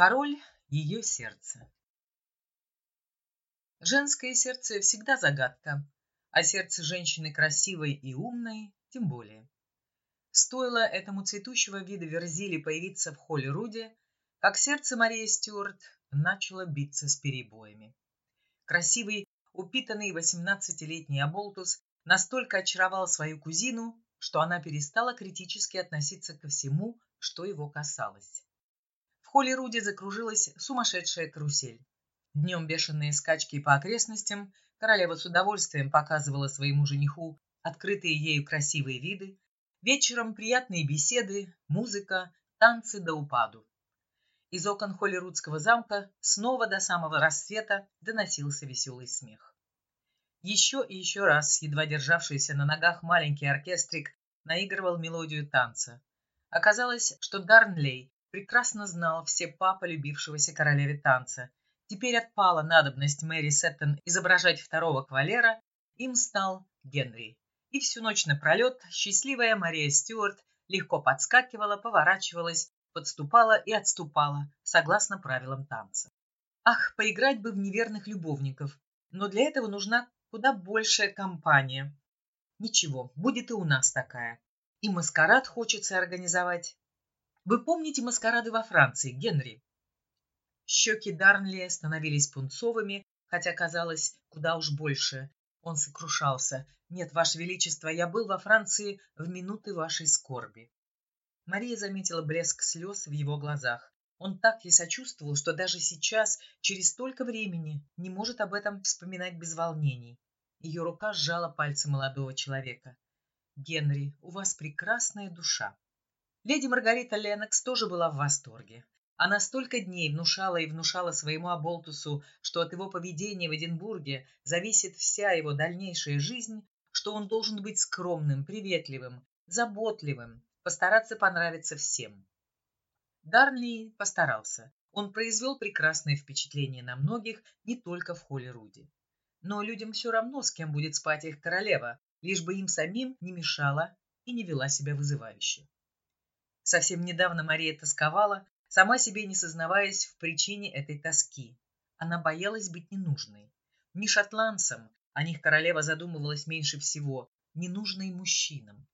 Пароль – ее сердце. Женское сердце всегда загадка, а сердце женщины красивой и умной тем более. Стоило этому цветущего вида Верзили появиться в холле Руди, как сердце Марии Стюарт начало биться с перебоями. Красивый, упитанный восемнадцатилетний Аболтус настолько очаровал свою кузину, что она перестала критически относиться ко всему, что его касалось. Холле Руди закружилась сумасшедшая карусель. Днем бешеные скачки по окрестностям, королева с удовольствием показывала своему жениху открытые ею красивые виды, вечером приятные беседы, музыка, танцы до упаду. Из окон Холлирудского замка снова до самого рассвета доносился веселый смех. Еще и еще раз едва державшийся на ногах маленький оркестрик наигрывал мелодию танца. Оказалось, что Дарнлей прекрасно знал все па полюбившегося королеве танца Теперь отпала надобность Мэри Сеттон изображать второго кавалера, им стал Генри. И всю ночь напролет счастливая Мария Стюарт легко подскакивала, поворачивалась, подступала и отступала, согласно правилам танца. Ах, поиграть бы в неверных любовников, но для этого нужна куда большая компания. Ничего, будет и у нас такая. И маскарад хочется организовать. Вы помните маскарады во Франции, Генри? Щеки Дарнли становились пунцовыми, хотя казалось куда уж больше. Он сокрушался. «Нет, Ваше Величество, я был во Франции в минуты вашей скорби». Мария заметила блеск слез в его глазах. Он так ей сочувствовал, что даже сейчас, через столько времени, не может об этом вспоминать без волнений. Ее рука сжала пальцы молодого человека. «Генри, у вас прекрасная душа». Леди Маргарита Ленокс тоже была в восторге. Она столько дней внушала и внушала своему Аболтусу, что от его поведения в Эдинбурге зависит вся его дальнейшая жизнь, что он должен быть скромным, приветливым, заботливым, постараться понравиться всем. Дарнли постарался. Он произвел прекрасное впечатление на многих, не только в холле Руди. Но людям все равно, с кем будет спать их королева, лишь бы им самим не мешала и не вела себя вызывающе. Совсем недавно Мария тосковала, сама себе не сознаваясь в причине этой тоски. Она боялась быть ненужной. Не шотландцам, о них королева задумывалась меньше всего, ненужной мужчинам.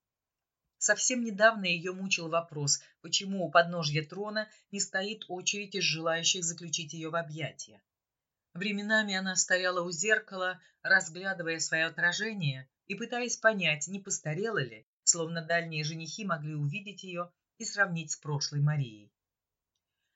Совсем недавно ее мучил вопрос, почему у подножья трона не стоит очередь из желающих заключить ее в объятия. Временами она стояла у зеркала, разглядывая свое отражение и пытаясь понять, не постарела ли, словно дальние женихи могли увидеть ее и сравнить с прошлой Марией.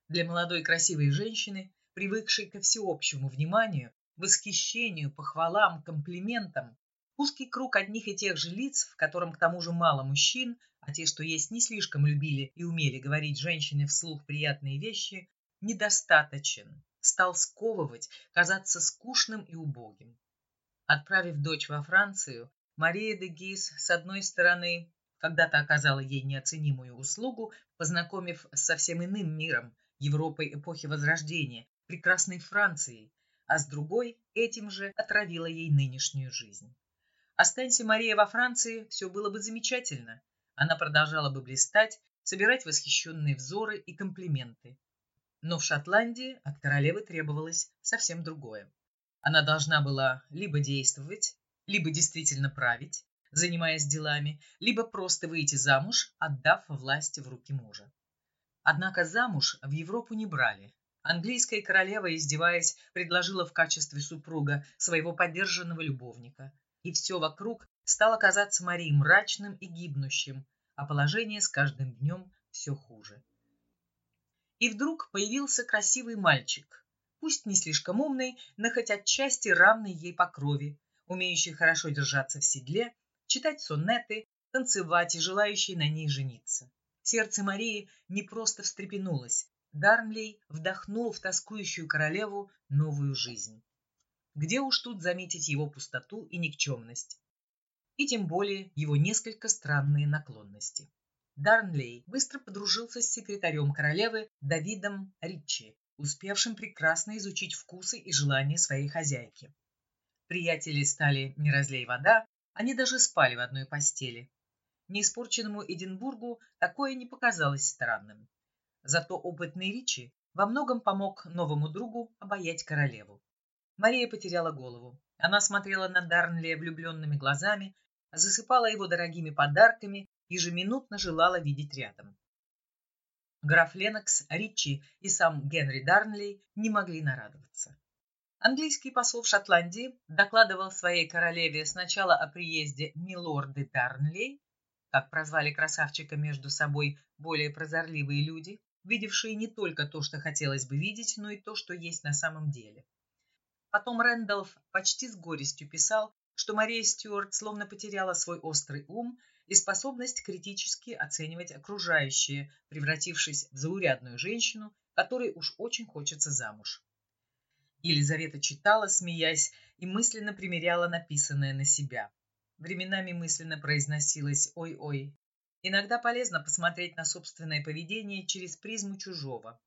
Для молодой красивой женщины, привыкшей ко всеобщему вниманию, восхищению, похвалам, комплиментам, узкий круг одних и тех же лиц, в котором к тому же мало мужчин, а те, что есть, не слишком любили и умели говорить женщине вслух приятные вещи, недостаточен, стал сковывать, казаться скучным и убогим. Отправив дочь во Францию, Мария де Гиз, с одной стороны, когда-то оказала ей неоценимую услугу, познакомив с совсем иным миром, Европой эпохи Возрождения, прекрасной Францией, а с другой этим же отравила ей нынешнюю жизнь. Останься Мария во Франции, все было бы замечательно. Она продолжала бы блистать, собирать восхищенные взоры и комплименты. Но в Шотландии от королевы требовалось совсем другое. Она должна была либо действовать, либо действительно править, занимаясь делами, либо просто выйти замуж, отдав власть в руки мужа. Однако замуж в Европу не брали. Английская королева, издеваясь, предложила в качестве супруга своего поддержанного любовника. И все вокруг стало казаться Марии мрачным и гибнущим, а положение с каждым днем все хуже. И вдруг появился красивый мальчик, пусть не слишком умный, но хоть отчасти равный ей по крови, умеющий хорошо держаться в седле, читать сонеты, танцевать и желающий на ней жениться. Сердце Марии не просто встрепенулось. Дарнлей вдохнул в тоскующую королеву новую жизнь. Где уж тут заметить его пустоту и никчемность? И тем более его несколько странные наклонности. Дарнлей быстро подружился с секретарем королевы Давидом Риччи, успевшим прекрасно изучить вкусы и желания своей хозяйки. Приятели стали не разлей вода, они даже спали в одной постели неиспорченному Эдинбургу такое не показалось странным. Зато опытный Ричи во многом помог новому другу обаять королеву. Мария потеряла голову. Она смотрела на Дарнли влюбленными глазами, засыпала его дорогими подарками, ежеминутно желала видеть рядом. Граф Ленокс, Ричи и сам Генри Дарнли не могли нарадоваться. Английский посол в Шотландии докладывал своей королеве сначала о приезде милорды Дарнлей, как прозвали красавчика между собой более прозорливые люди, видевшие не только то, что хотелось бы видеть, но и то, что есть на самом деле. Потом Рэндалф почти с горестью писал, что Мария Стюарт словно потеряла свой острый ум и способность критически оценивать окружающее, превратившись в заурядную женщину, которой уж очень хочется замуж. Елизавета читала, смеясь, и мысленно примеряла написанное на себя. Временами мысленно произносилось «Ой-ой». Иногда полезно посмотреть на собственное поведение через призму чужого.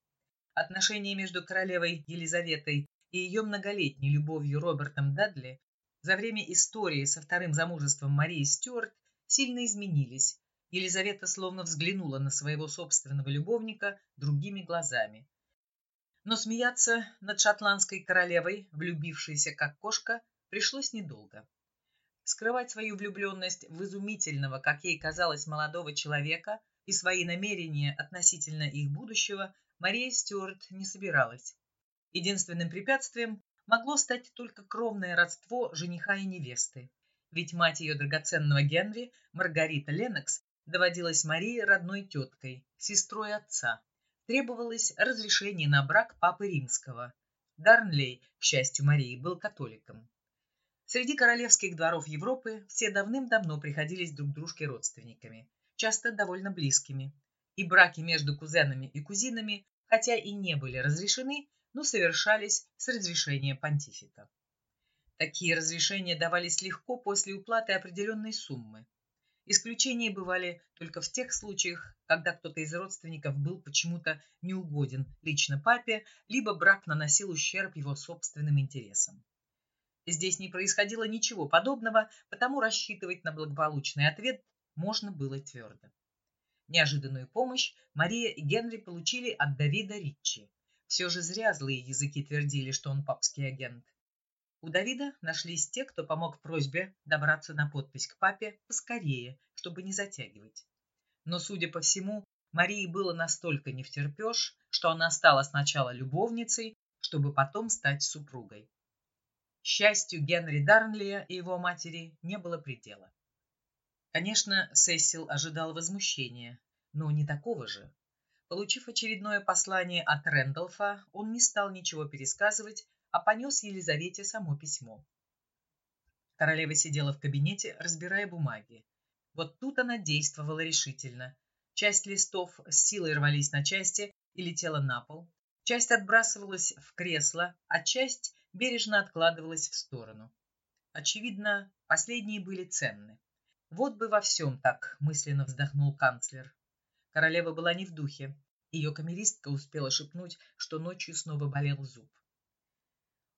Отношения между королевой Елизаветой и ее многолетней любовью Робертом Дадли за время истории со вторым замужеством Марии Стюарт сильно изменились. Елизавета словно взглянула на своего собственного любовника другими глазами. Но смеяться над шотландской королевой, влюбившейся как кошка, пришлось недолго. Скрывать свою влюбленность в изумительного, как ей казалось, молодого человека и свои намерения относительно их будущего Мария Стюарт не собиралась. Единственным препятствием могло стать только кровное родство жениха и невесты. Ведь мать ее драгоценного Генри, Маргарита Ленокс, доводилась Марии родной теткой, сестрой отца требовалось разрешение на брак папы римского. Дарнлей, к счастью Марии, был католиком. Среди королевских дворов Европы все давным-давно приходились друг дружке родственниками, часто довольно близкими. И браки между кузенами и кузинами, хотя и не были разрешены, но совершались с разрешения понтифика. Такие разрешения давались легко после уплаты определенной суммы. Исключения бывали только в тех случаях, когда кто-то из родственников был почему-то неугоден лично папе, либо брак наносил ущерб его собственным интересам. Здесь не происходило ничего подобного, потому рассчитывать на благополучный ответ можно было твердо. Неожиданную помощь Мария и Генри получили от Давида Риччи. Все же зря злые языки твердили, что он папский агент. У Давида нашлись те, кто помог просьбе добраться на подпись к папе поскорее, чтобы не затягивать. Но, судя по всему, Марии было настолько не втерпешь, что она стала сначала любовницей, чтобы потом стать супругой. счастью, Генри Дарнлия и его матери не было предела. Конечно, Сесил ожидал возмущения, но не такого же. Получив очередное послание от Рэндалфа, он не стал ничего пересказывать, а понес Елизавете само письмо. Королева сидела в кабинете, разбирая бумаги. Вот тут она действовала решительно. Часть листов с силой рвались на части и летела на пол. Часть отбрасывалась в кресло, а часть бережно откладывалась в сторону. Очевидно, последние были ценны. Вот бы во всем так, мысленно вздохнул канцлер. Королева была не в духе. Ее камеристка успела шепнуть, что ночью снова болел зуб.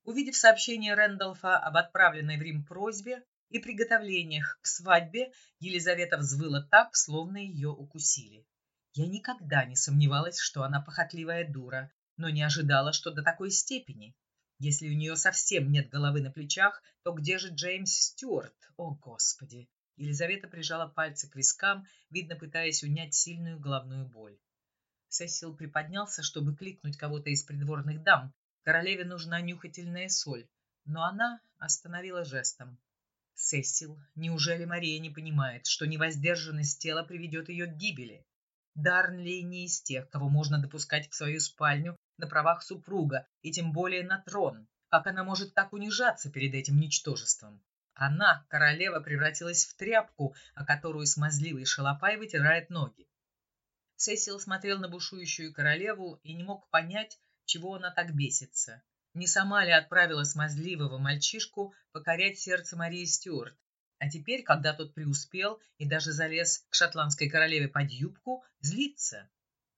Увидев сообщение Рэндалфа об отправленной в Рим просьбе и приготовлениях к свадьбе, Елизавета взвыла так, словно ее укусили. Я никогда не сомневалась, что она похотливая дура, но не ожидала, что до такой степени. Если у нее совсем нет головы на плечах, то где же Джеймс Стюарт? О, Господи! Елизавета прижала пальцы к вискам, видно, пытаясь унять сильную головную боль. Сесил приподнялся, чтобы кликнуть кого-то из придворных дам, Королеве нужна нюхательная соль, но она остановила жестом. Сесил, неужели Мария не понимает, что невоздержанность тела приведет ее к гибели? Дарнли не из тех, кого можно допускать в свою спальню на правах супруга, и тем более на трон. Как она может так унижаться перед этим ничтожеством? Она, королева, превратилась в тряпку, о которую смазливый шалопай вытирает ноги. Сесил смотрел на бушующую королеву и не мог понять, чего она так бесится. Не сама ли отправила смазливого мальчишку покорять сердце Марии Стюарт? А теперь, когда тот преуспел и даже залез к шотландской королеве под юбку, злится.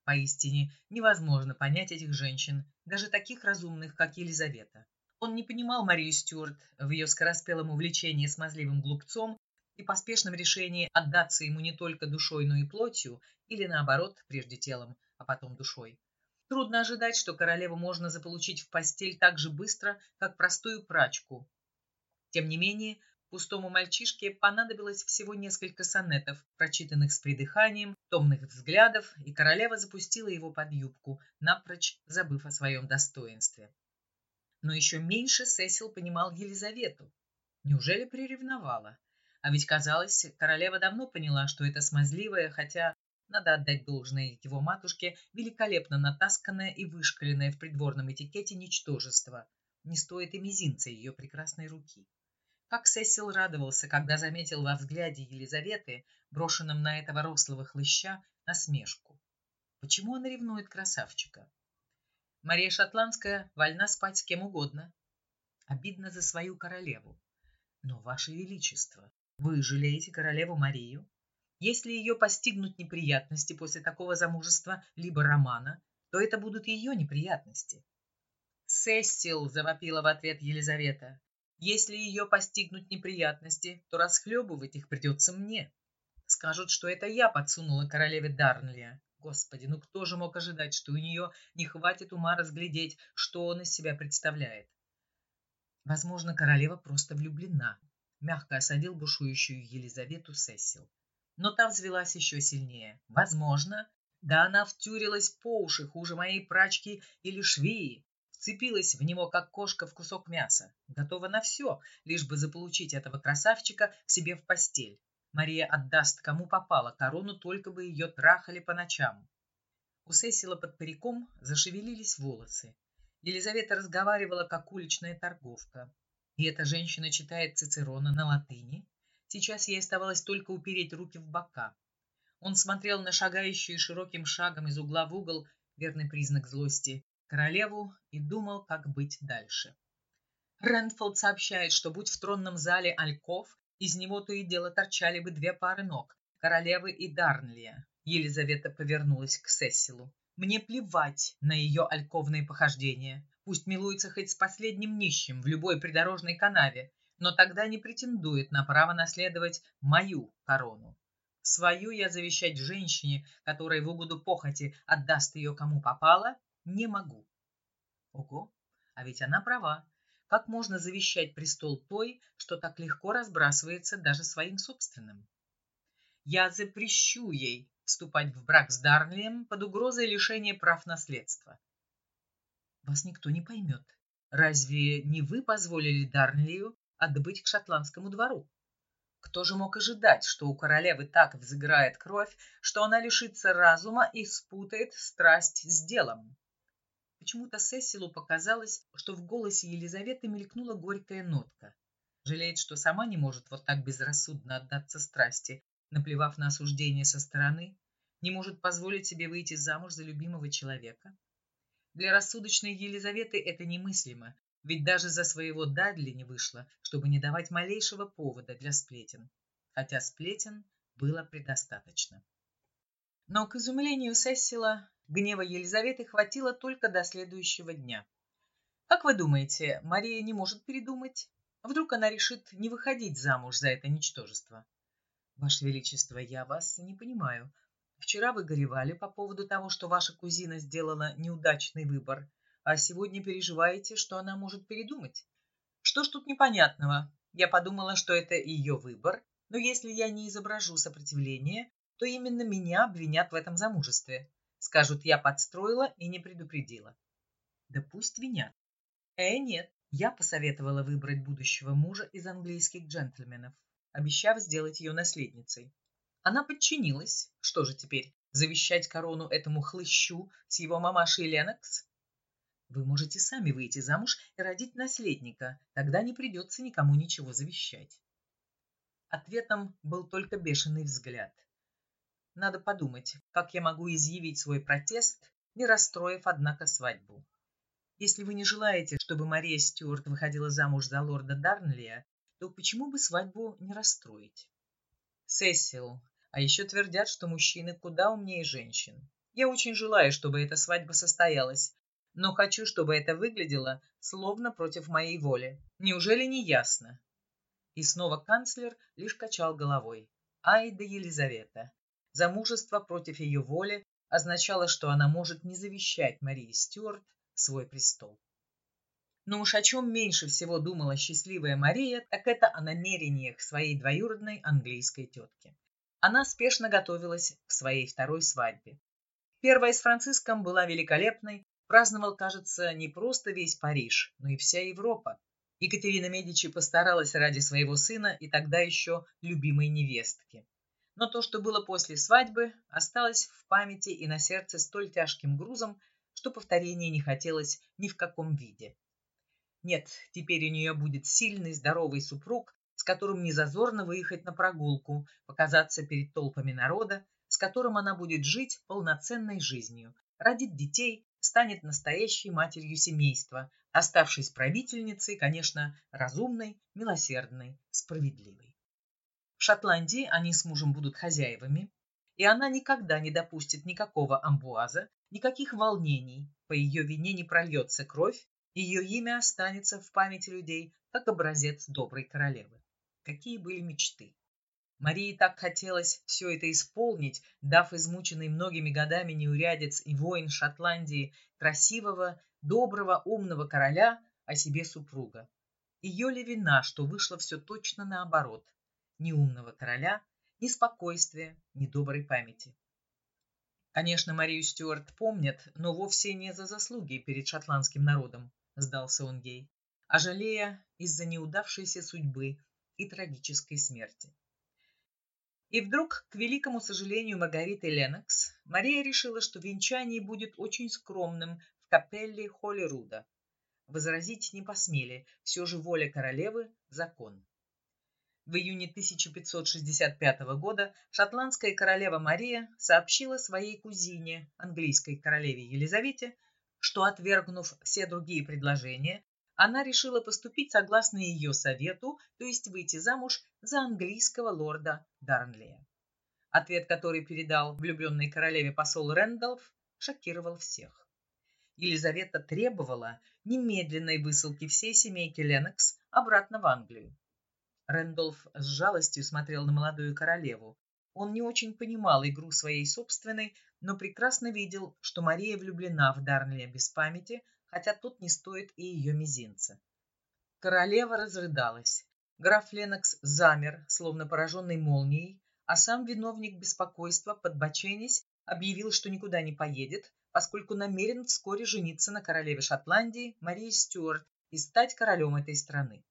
Поистине невозможно понять этих женщин, даже таких разумных, как Елизавета. Он не понимал Марию Стюарт в ее скороспелом увлечении смазливым глупцом и поспешном решении отдаться ему не только душой, но и плотью, или наоборот, прежде телом, а потом душой. Трудно ожидать, что королеву можно заполучить в постель так же быстро, как простую прачку. Тем не менее, пустому мальчишке понадобилось всего несколько сонетов, прочитанных с придыханием, томных взглядов, и королева запустила его под юбку, напрочь забыв о своем достоинстве. Но еще меньше Сесил понимал Елизавету. Неужели приревновала? А ведь, казалось, королева давно поняла, что это смазливая, хотя надо отдать должное его матушке, великолепно натасканное и вышкаленное в придворном этикете ничтожество. Не стоит и мизинца ее прекрасной руки. Как Сесил радовался, когда заметил во взгляде Елизаветы, брошенном на этого рослого хлыща, насмешку. Почему он ревнует красавчика? Мария Шотландская вольна спать с кем угодно. Обидно за свою королеву. Но, Ваше Величество, вы жалеете королеву Марию? Если ее постигнут неприятности после такого замужества либо романа, то это будут ее неприятности. «Сесил!» – завопила в ответ Елизавета. «Если ее постигнут неприятности, то расхлебывать их придется мне. Скажут, что это я подсунула королеве Дарнлия. Господи, ну кто же мог ожидать, что у нее не хватит ума разглядеть, что он из себя представляет? Возможно, королева просто влюблена. Мягко осадил бушующую Елизавету Сесил но та взвелась еще сильнее. Возможно, да она втюрилась по уши хуже моей прачки или швеи, вцепилась в него, как кошка в кусок мяса, готова на все, лишь бы заполучить этого красавчика к себе в постель. Мария отдаст кому попало корону, только бы ее трахали по ночам. У Сесила под париком зашевелились волосы. Елизавета разговаривала, как уличная торговка. И эта женщина читает Цицерона на латыни, Сейчас ей оставалось только упереть руки в бока. Он смотрел на шагающую широким шагом из угла в угол, верный признак злости, королеву и думал, как быть дальше. Ренфолд сообщает, что будь в тронном зале Альков, из него то и дело торчали бы две пары ног, королевы и Дарнлия. Елизавета повернулась к Сесилу. Мне плевать на ее альковные похождения. Пусть милуется хоть с последним нищим в любой придорожной канаве, но тогда не претендует на право наследовать мою корону. Свою я завещать женщине, которая в угоду похоти отдаст ее кому попало, не могу. Ого, а ведь она права. Как можно завещать престол той, что так легко разбрасывается даже своим собственным? Я запрещу ей вступать в брак с Дарнлием под угрозой лишения прав наследства. Вас никто не поймет. Разве не вы позволили Дарнлию отбыть к шотландскому двору. Кто же мог ожидать, что у королевы так взыграет кровь, что она лишится разума и спутает страсть с делом? Почему-то Сесилу показалось, что в голосе Елизаветы мелькнула горькая нотка. Жалеет, что сама не может вот так безрассудно отдаться страсти, наплевав на осуждение со стороны, не может позволить себе выйти замуж за любимого человека. Для рассудочной Елизаветы это немыслимо, ведь даже за своего Дадли не вышло, чтобы не давать малейшего повода для сплетен. Хотя сплетен было предостаточно. Но, к изумлению Сессила, гнева Елизаветы хватило только до следующего дня. Как вы думаете, Мария не может передумать? Вдруг она решит не выходить замуж за это ничтожество? Ваше Величество, я вас не понимаю. Вчера вы горевали по поводу того, что ваша кузина сделала неудачный выбор, а сегодня переживаете, что она может передумать. Что ж тут непонятного? Я подумала, что это ее выбор, но если я не изображу сопротивление, то именно меня обвинят в этом замужестве. Скажут, я подстроила и не предупредила. Да пусть винят. Э, нет, я посоветовала выбрать будущего мужа из английских джентльменов, обещав сделать ее наследницей. Она подчинилась. Что же теперь, завещать корону этому хлыщу с его мамашей Ленокс? Вы можете сами выйти замуж и родить наследника, тогда не придется никому ничего завещать. Ответом был только бешеный взгляд. Надо подумать, как я могу изъявить свой протест, не расстроив, однако, свадьбу. Если вы не желаете, чтобы Мария Стюарт выходила замуж за лорда Дарнлия, то почему бы свадьбу не расстроить? Сесил, а еще твердят, что мужчины куда умнее женщин. Я очень желаю, чтобы эта свадьба состоялась, но хочу, чтобы это выглядело словно против моей воли. Неужели не ясно? И снова канцлер лишь качал головой. Ай да Елизавета. Замужество против ее воли означало, что она может не завещать Марии Стюарт свой престол. Но уж о чем меньше всего думала счастливая Мария, так это о намерениях своей двоюродной английской тетки. Она спешно готовилась к своей второй свадьбе. Первая с Франциском была великолепной, праздновал, кажется, не просто весь Париж, но и вся Европа. Екатерина Медичи постаралась ради своего сына и тогда еще любимой невестки. Но то, что было после свадьбы, осталось в памяти и на сердце столь тяжким грузом, что повторения не хотелось ни в каком виде. Нет, теперь у нее будет сильный, здоровый супруг, с которым не зазорно выехать на прогулку, показаться перед толпами народа, с которым она будет жить полноценной жизнью, родит детей, станет настоящей матерью семейства, оставшись правительницей, конечно, разумной, милосердной, справедливой. В Шотландии они с мужем будут хозяевами, и она никогда не допустит никакого амбуаза, никаких волнений, по ее вине не прольется кровь, ее имя останется в памяти людей как образец доброй королевы. Какие были мечты! Марии так хотелось все это исполнить, дав измученный многими годами неурядец и воин Шотландии красивого, доброго, умного короля, о себе супруга. Ее ли вина, что вышло все точно наоборот – ни умного короля, ни спокойствия, ни доброй памяти. Конечно, Марию Стюарт помнят, но вовсе не за заслуги перед шотландским народом, сдался он ей, а жалея из-за неудавшейся судьбы и трагической смерти. И вдруг, к великому сожалению Маргариты Ленокс, Мария решила, что венчание будет очень скромным в капелле Холлируда. Возразить не посмели, все же воля королевы – закон. В июне 1565 года шотландская королева Мария сообщила своей кузине, английской королеве Елизавете, что, отвергнув все другие предложения, она решила поступить согласно ее совету, то есть выйти замуж за английского лорда Дарнлия. Ответ, который передал влюбленной королеве посол Рэндалф, шокировал всех. Елизавета требовала немедленной высылки всей семейки Ленокс обратно в Англию. Рэндолф с жалостью смотрел на молодую королеву. Он не очень понимал игру своей собственной, но прекрасно видел, что Мария влюблена в Дарнлия без памяти, хотя тот не стоит и ее мизинца. Королева разрыдалась. Граф Ленокс замер, словно пораженный молнией, а сам виновник беспокойства, подбоченясь, объявил, что никуда не поедет, поскольку намерен вскоре жениться на королеве Шотландии Марии Стюарт и стать королем этой страны.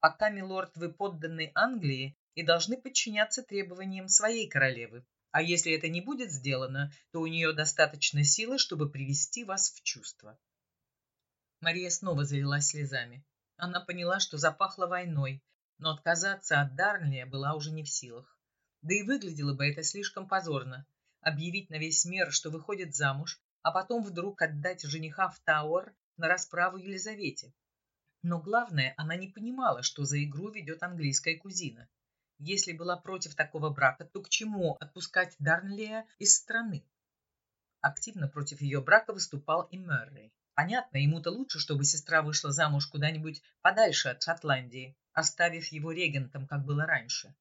Пока, милорд, вы подданный Англии и должны подчиняться требованиям своей королевы. А если это не будет сделано, то у нее достаточно силы, чтобы привести вас в чувство. Мария снова залилась слезами. Она поняла, что запахло войной, но отказаться от Дарнлия была уже не в силах. Да и выглядело бы это слишком позорно. Объявить на весь мир, что выходит замуж, а потом вдруг отдать жениха в Тауэр на расправу Елизавете. Но главное, она не понимала, что за игру ведет английская кузина. Если была против такого брака, то к чему отпускать Дарнлия из страны? Активно против ее брака выступал и Меррей. Понятно, ему-то лучше, чтобы сестра вышла замуж куда-нибудь подальше от Шотландии, оставив его регентом, как было раньше.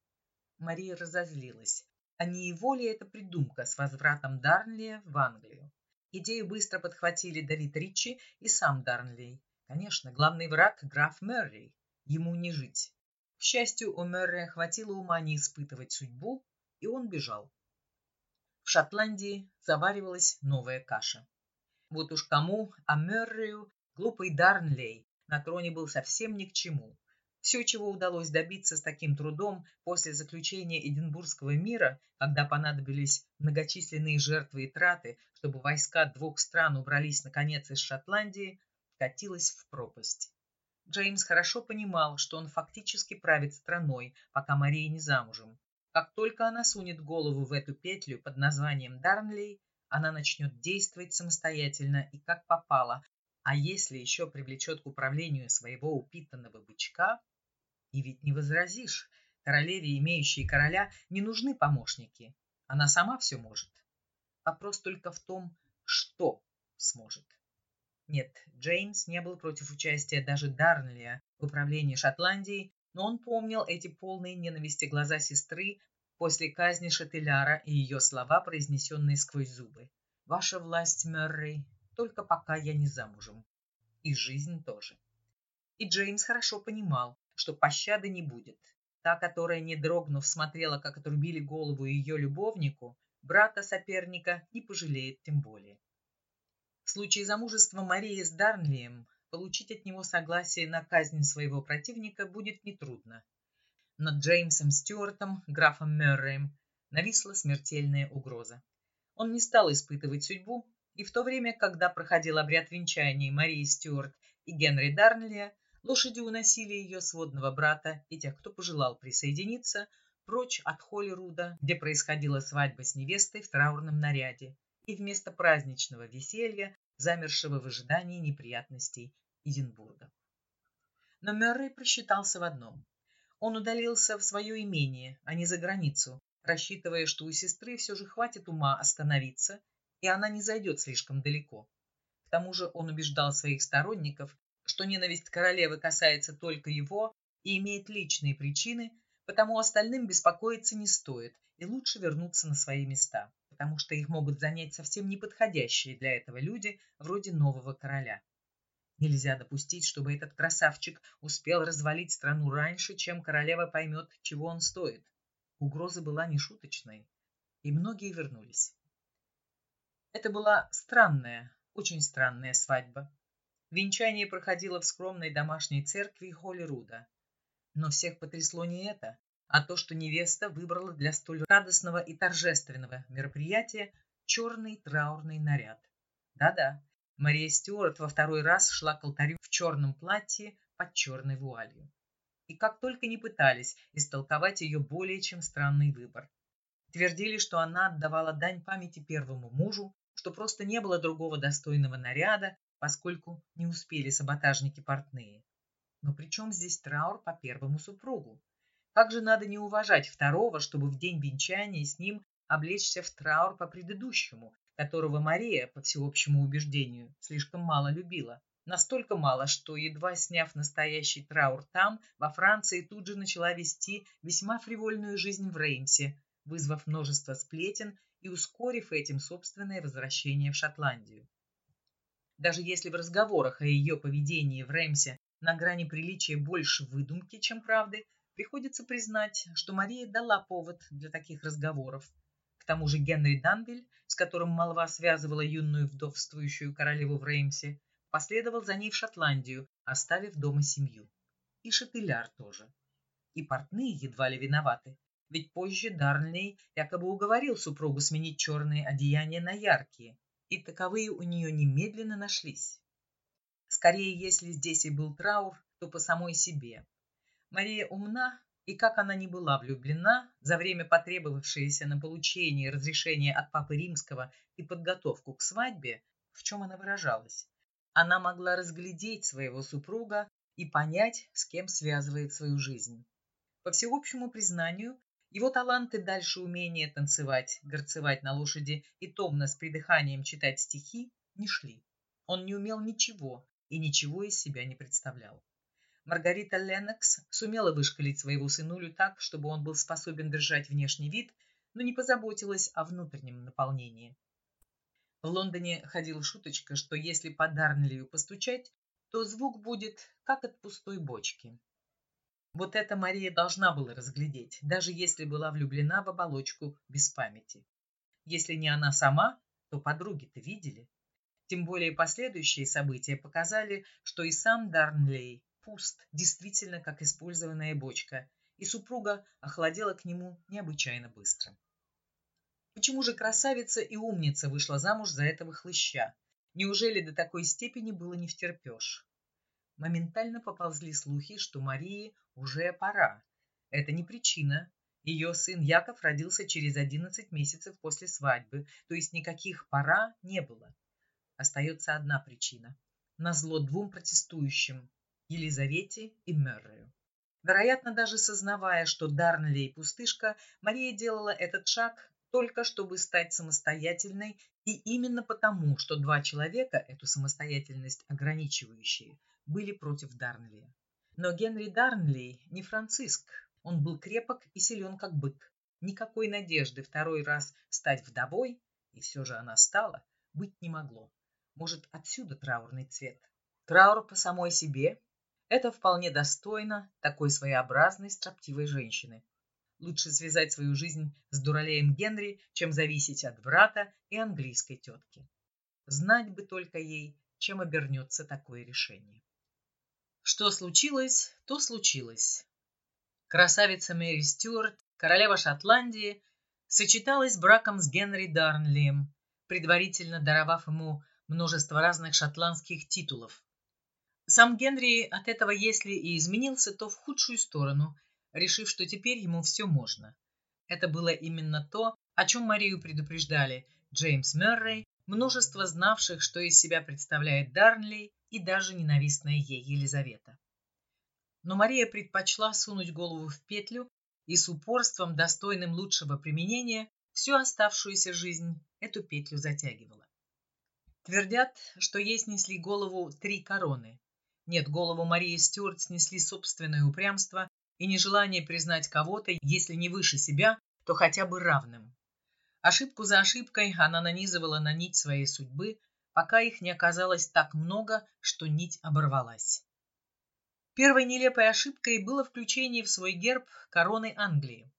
Мария разозлилась. А не его ли это придумка с возвратом Дарнлия в Англию? Идею быстро подхватили Давид Ричи и сам Дарнлей. Конечно, главный враг — граф Мерри. Ему не жить. К счастью, у Мерри хватило ума не испытывать судьбу, и он бежал. В Шотландии заваривалась новая каша. Вот уж кому, а Меррию глупый Дарнлей на троне был совсем ни к чему. Все, чего удалось добиться с таким трудом после заключения Эдинбургского мира, когда понадобились многочисленные жертвы и траты, чтобы войска двух стран убрались наконец из Шотландии, катилась в пропасть. Джеймс хорошо понимал, что он фактически правит страной, пока Мария не замужем. Как только она сунет голову в эту петлю под названием Дарнлей, она начнет действовать самостоятельно и как попало, а если еще привлечет к управлению своего упитанного бычка, и ведь не возразишь, королеве, имеющей короля, не нужны помощники, она сама все может. Вопрос только в том, что сможет. Нет, Джеймс не был против участия даже Дарнлия в управлении Шотландией, но он помнил эти полные ненависти глаза сестры после казни Шателяра и ее слова, произнесенные сквозь зубы. «Ваша власть, Меррей, только пока я не замужем. И жизнь тоже». И Джеймс хорошо понимал, что пощады не будет. Та, которая, не дрогнув, смотрела, как отрубили голову ее любовнику, брата-соперника не пожалеет тем более. В случае замужества Марии с Дарнлием получить от него согласие на казнь своего противника будет нетрудно. Над Джеймсом Стюартом, графом Мерреем, нависла смертельная угроза. Он не стал испытывать судьбу, и в то время, когда проходил обряд венчания Марии Стюарт и Генри Дарнлия, лошади уносили ее сводного брата и тех, кто пожелал присоединиться, прочь от Холлируда, где происходила свадьба с невестой в траурном наряде, и вместо праздничного веселья, замершего в ожидании неприятностей Эдинбурга. Но Мюррей просчитался в одном. Он удалился в свое имение, а не за границу, рассчитывая, что у сестры все же хватит ума остановиться, и она не зайдет слишком далеко. К тому же он убеждал своих сторонников, что ненависть королевы касается только его и имеет личные причины, потому остальным беспокоиться не стоит, и лучше вернуться на свои места, потому что их могут занять совсем неподходящие для этого люди, вроде нового короля. Нельзя допустить, чтобы этот красавчик успел развалить страну раньше, чем королева поймет, чего он стоит. Угроза была нешуточной, и многие вернулись. Это была странная, очень странная свадьба. Венчание проходило в скромной домашней церкви Холлируда. Но всех потрясло не это, а то, что невеста выбрала для столь радостного и торжественного мероприятия черный траурный наряд. Да-да, Мария Стюарт во второй раз шла к алтарю в черном платье под черной вуалью. И как только не пытались истолковать ее более чем странный выбор. Твердили, что она отдавала дань памяти первому мужу, что просто не было другого достойного наряда, поскольку не успели саботажники портные. Но при чем здесь траур по первому супругу? Как же надо не уважать второго, чтобы в день венчания с ним облечься в траур по предыдущему, которого Мария, по всеобщему убеждению, слишком мало любила. Настолько мало, что, едва сняв настоящий траур там, во Франции тут же начала вести весьма фривольную жизнь в Реймсе, вызвав множество сплетен и ускорив этим собственное возвращение в Шотландию. Даже если в разговорах о ее поведении в Реймсе на грани приличия больше выдумки, чем правды, приходится признать, что Мария дала повод для таких разговоров – тому же Генри Данвиль, которым молва связывала юную вдовствующую королеву в Реймсе, последовал за ней в Шотландию, оставив дома семью. И Шателяр тоже. И портные едва ли виноваты, ведь позже Дарнлей якобы уговорил супругу сменить черные одеяния на яркие, и таковые у нее немедленно нашлись. Скорее, если здесь и был траур, то по самой себе. Мария умна и как она не была влюблена, за время потребовавшееся на получение разрешения от Папы Римского и подготовку к свадьбе, в чем она выражалась, она могла разглядеть своего супруга и понять, с кем связывает свою жизнь. По всеобщему признанию, его таланты дальше умения танцевать, горцевать на лошади и томно с придыханием читать стихи не шли. Он не умел ничего и ничего из себя не представлял. Маргарита Леннокс сумела вышкалить своего сынулю так, чтобы он был способен держать внешний вид, но не позаботилась о внутреннем наполнении. В Лондоне ходила шуточка, что если по Дарнлию постучать, то звук будет как от пустой бочки. Вот это Мария должна была разглядеть, даже если была влюблена в оболочку без памяти. Если не она сама, то подруги-то видели. Тем более последующие события показали, что и сам Дарнлей пуст, действительно как использованная бочка, и супруга охладела к нему необычайно быстро. Почему же красавица и умница вышла замуж за этого хлыща? Неужели до такой степени было не втерпешь? Моментально поползли слухи, что Марии уже пора. Это не причина. Ее сын Яков родился через 11 месяцев после свадьбы, то есть никаких пора не было. Остается одна причина. Назло двум протестующим, Елизавете и Меррею. Вероятно, даже сознавая, что Дарнли и пустышка, Мария делала этот шаг только чтобы стать самостоятельной, и именно потому, что два человека, эту самостоятельность ограничивающие, были против Дарнли. Но Генри Дарнли не Франциск, он был крепок и силен как бык. Никакой надежды второй раз стать вдовой, и все же она стала, быть не могло. Может, отсюда траурный цвет. Траур по самой себе – это вполне достойно такой своеобразной строптивой женщины. Лучше связать свою жизнь с дуралеем Генри, чем зависеть от брата и английской тетки. Знать бы только ей, чем обернется такое решение. Что случилось, то случилось. Красавица Мэри Стюарт, королева Шотландии, сочеталась браком с Генри Дарнлием, предварительно даровав ему множество разных шотландских титулов. Сам Генри от этого, если и изменился, то в худшую сторону, решив, что теперь ему все можно. Это было именно то, о чем Марию предупреждали Джеймс Меррей множество знавших, что из себя представляет Дарнли и даже ненавистная ей Елизавета. Но Мария предпочла сунуть голову в петлю и с упорством, достойным лучшего применения, всю оставшуюся жизнь эту петлю затягивала. Твердят, что ей снесли голову три короны. Нет, голову Марии Стюарт снесли собственное упрямство и нежелание признать кого-то, если не выше себя, то хотя бы равным. Ошибку за ошибкой она нанизывала на нить своей судьбы, пока их не оказалось так много, что нить оборвалась. Первой нелепой ошибкой было включение в свой герб короны Англии.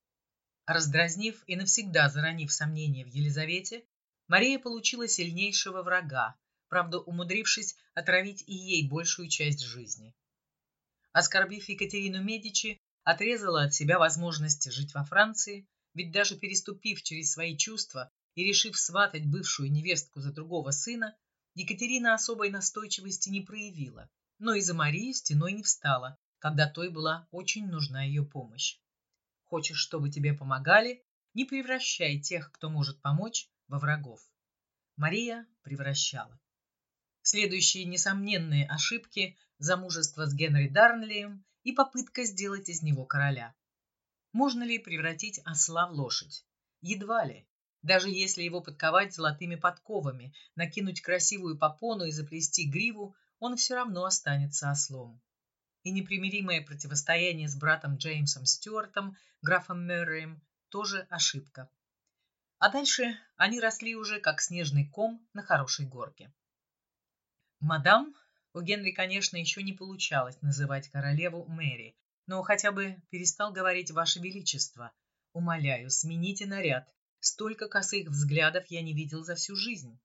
Раздразнив и навсегда заронив сомнения в Елизавете, Мария получила сильнейшего врага, правда умудрившись отравить и ей большую часть жизни. Оскорбив Екатерину Медичи, отрезала от себя возможность жить во Франции, ведь даже переступив через свои чувства и решив сватать бывшую невестку за другого сына, Екатерина особой настойчивости не проявила, но и за Марию стеной не встала, когда той была очень нужна ее помощь. Хочешь, чтобы тебе помогали, не превращай тех, кто может помочь, во врагов. Мария превращала. Следующие несомненные ошибки – замужество с Генри Дарнлием и попытка сделать из него короля. Можно ли превратить осла в лошадь? Едва ли. Даже если его подковать золотыми подковами, накинуть красивую попону и заплести гриву, он все равно останется ослом. И непримиримое противостояние с братом Джеймсом Стюартом, графом Мерреем, тоже ошибка. А дальше они росли уже как снежный ком на хорошей горке. Мадам, у Генри, конечно, еще не получалось называть королеву Мэри, но хотя бы перестал говорить «Ваше Величество». Умоляю, смените наряд. Столько косых взглядов я не видел за всю жизнь.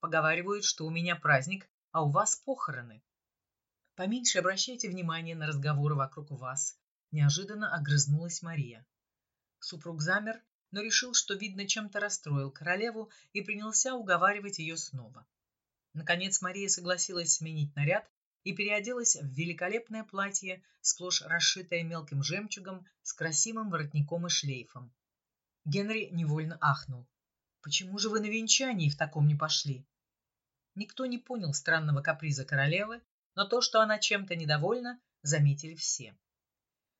Поговаривают, что у меня праздник, а у вас похороны. Поменьше обращайте внимание на разговоры вокруг вас. Неожиданно огрызнулась Мария. Супруг замер, но решил, что, видно, чем-то расстроил королеву и принялся уговаривать ее снова. Наконец Мария согласилась сменить наряд и переоделась в великолепное платье, сплошь расшитое мелким жемчугом, с красивым воротником и шлейфом. Генри невольно ахнул. «Почему же вы на венчании в таком не пошли?» Никто не понял странного каприза королевы, но то, что она чем-то недовольна, заметили все.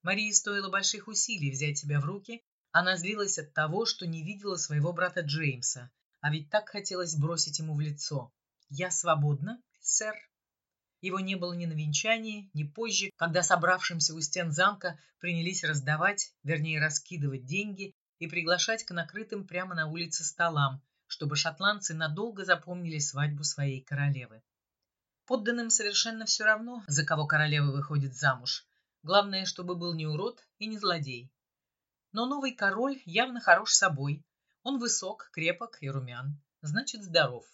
Марии стоило больших усилий взять себя в руки, она злилась от того, что не видела своего брата Джеймса, а ведь так хотелось бросить ему в лицо. «Я свободна, сэр?» Его не было ни на венчании, ни позже, когда собравшимся у стен замка принялись раздавать, вернее раскидывать деньги и приглашать к накрытым прямо на улице столам, чтобы шотландцы надолго запомнили свадьбу своей королевы. Подданным совершенно все равно, за кого королева выходит замуж. Главное, чтобы был не урод и не злодей. Но новый король явно хорош собой. Он высок, крепок и румян. Значит, здоров.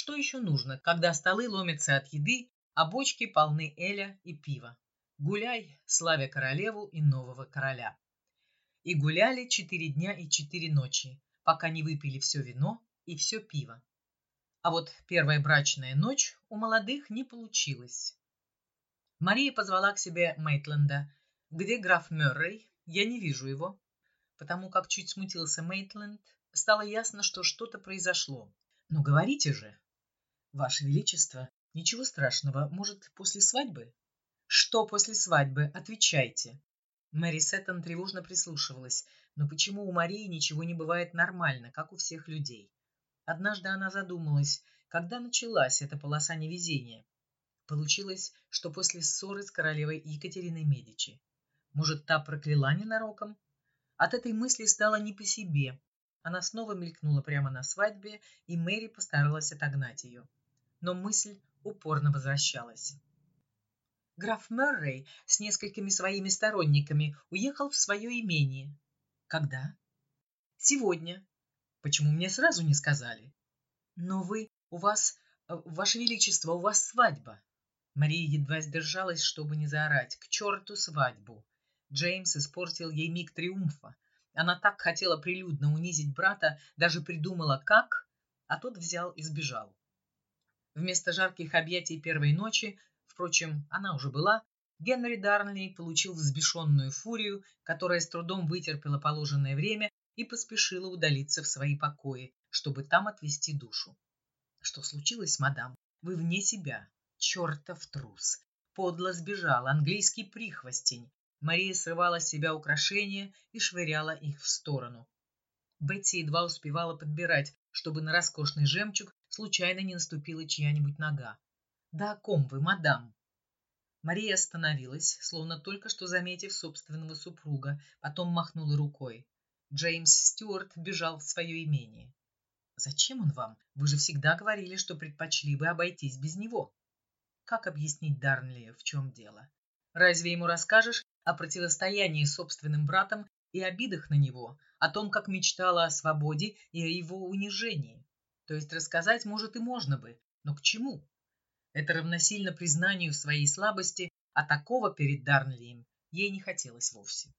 Что еще нужно, когда столы ломятся от еды, а бочки полны эля и пива. Гуляй, славя королеву и нового короля. И гуляли четыре дня и четыре ночи, пока не выпили все вино и все пиво. А вот первая брачная ночь у молодых не получилась. Мария позвала к себе Мейтленда. «Где граф Мюррей? Я не вижу его». Потому как чуть смутился Мейтленд, стало ясно, что что-то произошло. «Ну, говорите же!» «Ваше Величество, Ничего страшного. Может, после свадьбы? Что после свадьбы? Отвечайте. Мэри Сеттон тревожно прислушивалась. Но почему у Марии ничего не бывает нормально, как у всех людей? Однажды она задумалась, когда началась эта полоса невезения. Получилось, что после ссоры с королевой Екатериной Медичи. Может, та прокляла ненароком? От этой мысли стало не по себе. Она снова мелькнула прямо на свадьбе, и Мэри постаралась отогнать ее. Но мысль упорно возвращалась. Граф Меррей с несколькими своими сторонниками уехал в свое имение. Когда? Сегодня. Почему мне сразу не сказали? Но вы, у вас, э, ваше величество, у вас свадьба. Мария едва сдержалась, чтобы не заорать. К черту свадьбу! Джеймс испортил ей миг триумфа. Она так хотела прилюдно унизить брата, даже придумала как, а тот взял и сбежал. Вместо жарких объятий первой ночи, впрочем, она уже была, Генри Дарнли получил взбешенную фурию, которая с трудом вытерпела положенное время и поспешила удалиться в свои покои, чтобы там отвести душу. Что случилось, мадам? Вы вне себя. Чертов трус. Подло сбежал, английский прихвостень. Мария срывала с себя украшения и швыряла их в сторону. Бетси едва успевала подбирать, чтобы на роскошный жемчуг случайно не наступила чья-нибудь нога. «Да о ком вы, мадам?» Мария остановилась, словно только что заметив собственного супруга, потом махнула рукой. Джеймс Стюарт бежал в свое имение. «Зачем он вам? Вы же всегда говорили, что предпочли бы обойтись без него». Как объяснить Дарнли, в чем дело? Разве ему расскажешь о противостоянии с собственным братом и обидах на него, о том, как мечтала о свободе и о его унижении? То есть рассказать, может, и можно бы, но к чему? Это равносильно признанию своей слабости, а такого перед Дарнлием ей не хотелось вовсе.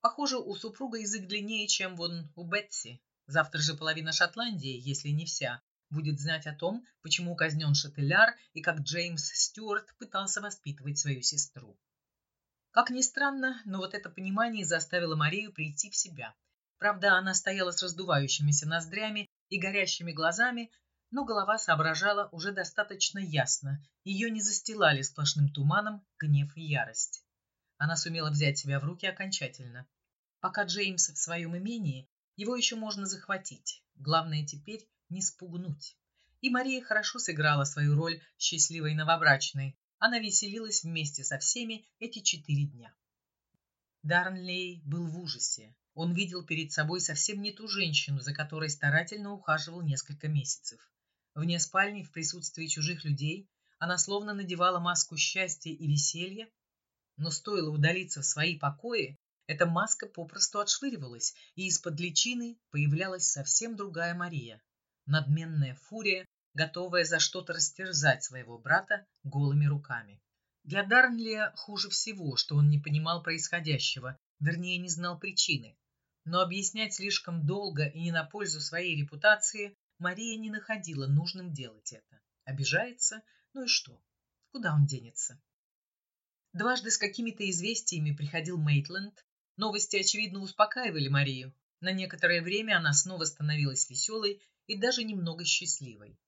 Похоже, у супруга язык длиннее, чем вон у Бетси. Завтра же половина Шотландии, если не вся, будет знать о том, почему казнен Шателяр и как Джеймс Стюарт пытался воспитывать свою сестру. Как ни странно, но вот это понимание заставило Марию прийти в себя. Правда, она стояла с раздувающимися ноздрями и горящими глазами, но голова соображала уже достаточно ясно. Ее не застилали сплошным туманом гнев и ярость. Она сумела взять себя в руки окончательно. Пока Джеймс в своем имении, его еще можно захватить. Главное теперь не спугнуть. И Мария хорошо сыграла свою роль счастливой новобрачной. Она веселилась вместе со всеми эти четыре дня. Дарнлей был в ужасе. Он видел перед собой совсем не ту женщину, за которой старательно ухаживал несколько месяцев. Вне спальни, в присутствии чужих людей, она словно надевала маску счастья и веселья, но стоило удалиться в свои покои, эта маска попросту отшвыривалась, и из-под личины появлялась совсем другая Мария надменная фурия, готовая за что-то растерзать своего брата голыми руками. Для Дарнлия хуже всего, что он не понимал происходящего, вернее, не знал причины. Но объяснять слишком долго и не на пользу своей репутации Мария не находила нужным делать это. Обижается? Ну и что? Куда он денется? Дважды с какими-то известиями приходил Мейтленд. Новости, очевидно, успокаивали Марию. На некоторое время она снова становилась веселой и даже немного счастливой.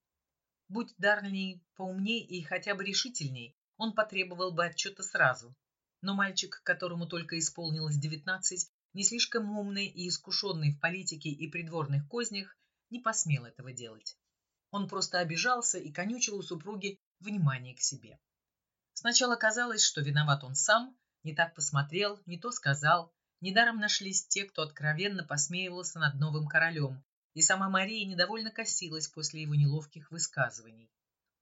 Будь Дарни поумней и хотя бы решительней, он потребовал бы отчета сразу. Но мальчик, которому только исполнилось девятнадцать, не слишком умный и искушенный в политике и придворных кознях, не посмел этого делать. Он просто обижался и конючил у супруги внимание к себе. Сначала казалось, что виноват он сам, не так посмотрел, не то сказал. Недаром нашлись те, кто откровенно посмеивался над новым королем, и сама Мария недовольно косилась после его неловких высказываний.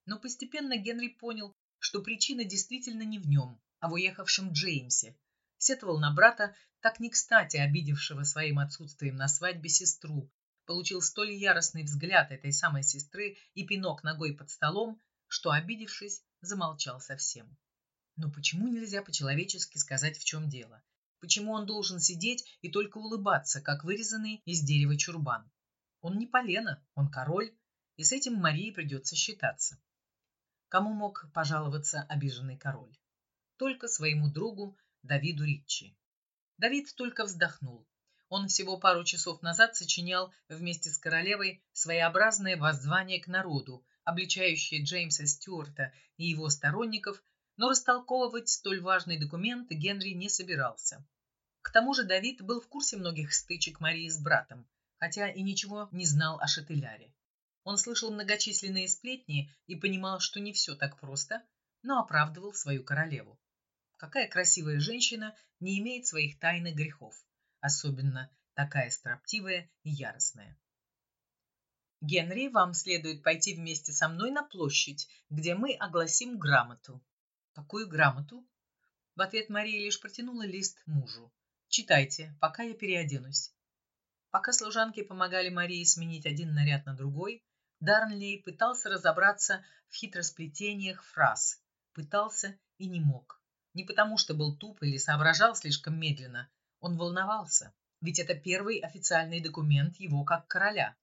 Но постепенно Генри понял, что причина действительно не в нем, а в уехавшем Джеймсе. Сетовал на брата, так не кстати обидевшего своим отсутствием на свадьбе сестру, получил столь яростный взгляд этой самой сестры и пинок ногой под столом, что, обидевшись, замолчал совсем. Но почему нельзя по-человечески сказать, в чем дело? Почему он должен сидеть и только улыбаться, как вырезанный из дерева чурбан? Он не полено, он король, и с этим Марии придется считаться. Кому мог пожаловаться обиженный король? Только своему другу Давиду Риччи. Давид только вздохнул. Он всего пару часов назад сочинял вместе с королевой своеобразное воззвание к народу, обличающее Джеймса Стюарта и его сторонников, но растолковывать столь важный документ Генри не собирался. К тому же Давид был в курсе многих стычек Марии с братом, хотя и ничего не знал о Шателяре. Он слышал многочисленные сплетни и понимал, что не все так просто, но оправдывал свою королеву. Какая красивая женщина не имеет своих тайных грехов. особенно такая строптивая и яростная. Генри, вам следует пойти вместе со мной на площадь, где мы огласим грамоту. Какую грамоту? В ответ Мария лишь протянула лист мужу. Читайте, пока я переоденусь. Пока служанки помогали Марии сменить один наряд на другой, Дарнли пытался разобраться в хитросплетениях фраз. Пытался и не мог. Не потому, что был туп или соображал слишком медленно. Он волновался, ведь это первый официальный документ его как короля.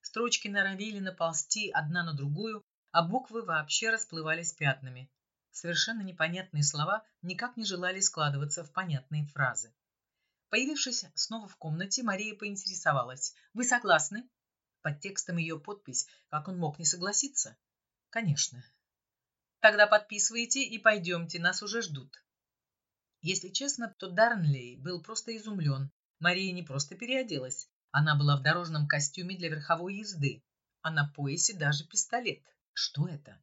Строчки норовили наползти одна на другую, а буквы вообще расплывались пятнами. Совершенно непонятные слова никак не желали складываться в понятные фразы. Появившись снова в комнате, Мария поинтересовалась. «Вы согласны?» Под текстом ее подпись. Как он мог не согласиться? «Конечно». «Тогда подписывайте и пойдемте, нас уже ждут». Если честно, то Дарнлей был просто изумлен. Мария не просто переоделась. Она была в дорожном костюме для верховой езды, а на поясе даже пистолет. Что это?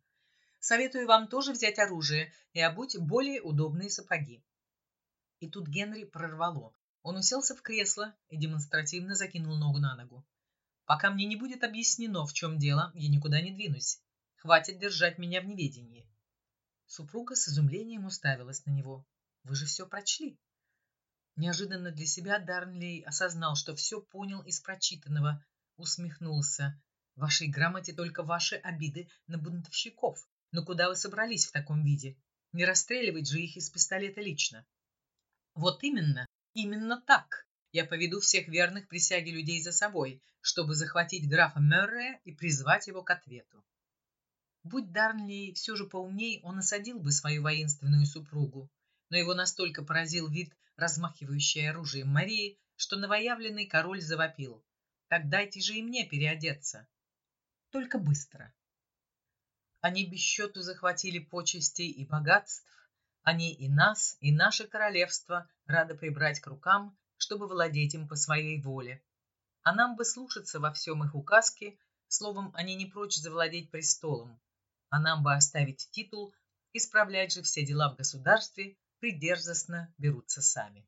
Советую вам тоже взять оружие и обуть более удобные сапоги. И тут Генри прорвало. Он уселся в кресло и демонстративно закинул ногу на ногу. Пока мне не будет объяснено, в чем дело, я никуда не двинусь. Хватит держать меня в неведении. Супруга с изумлением уставилась на него. Вы же все прочли. Неожиданно для себя Дарнли осознал, что все понял из прочитанного, усмехнулся. В вашей грамоте только ваши обиды на бунтовщиков. Но куда вы собрались в таком виде? Не расстреливать же их из пистолета лично. Вот именно, именно так. Я поведу всех верных присяге людей за собой, чтобы захватить графа Меррея и призвать его к ответу. Будь Дарнли все же поумней, он осадил бы свою воинственную супругу, но его настолько поразил вид размахивающей оружием Марии, что новоявленный король завопил. «Так дайте же и мне переодеться!» «Только быстро!» Они без счету захватили почестей и богатств. Они и нас, и наше королевство рады прибрать к рукам, чтобы владеть им по своей воле. А нам бы слушаться во всем их указке, словом, они не прочь завладеть престолом. А нам бы оставить титул, исправлять же все дела в государстве придерзостно берутся сами.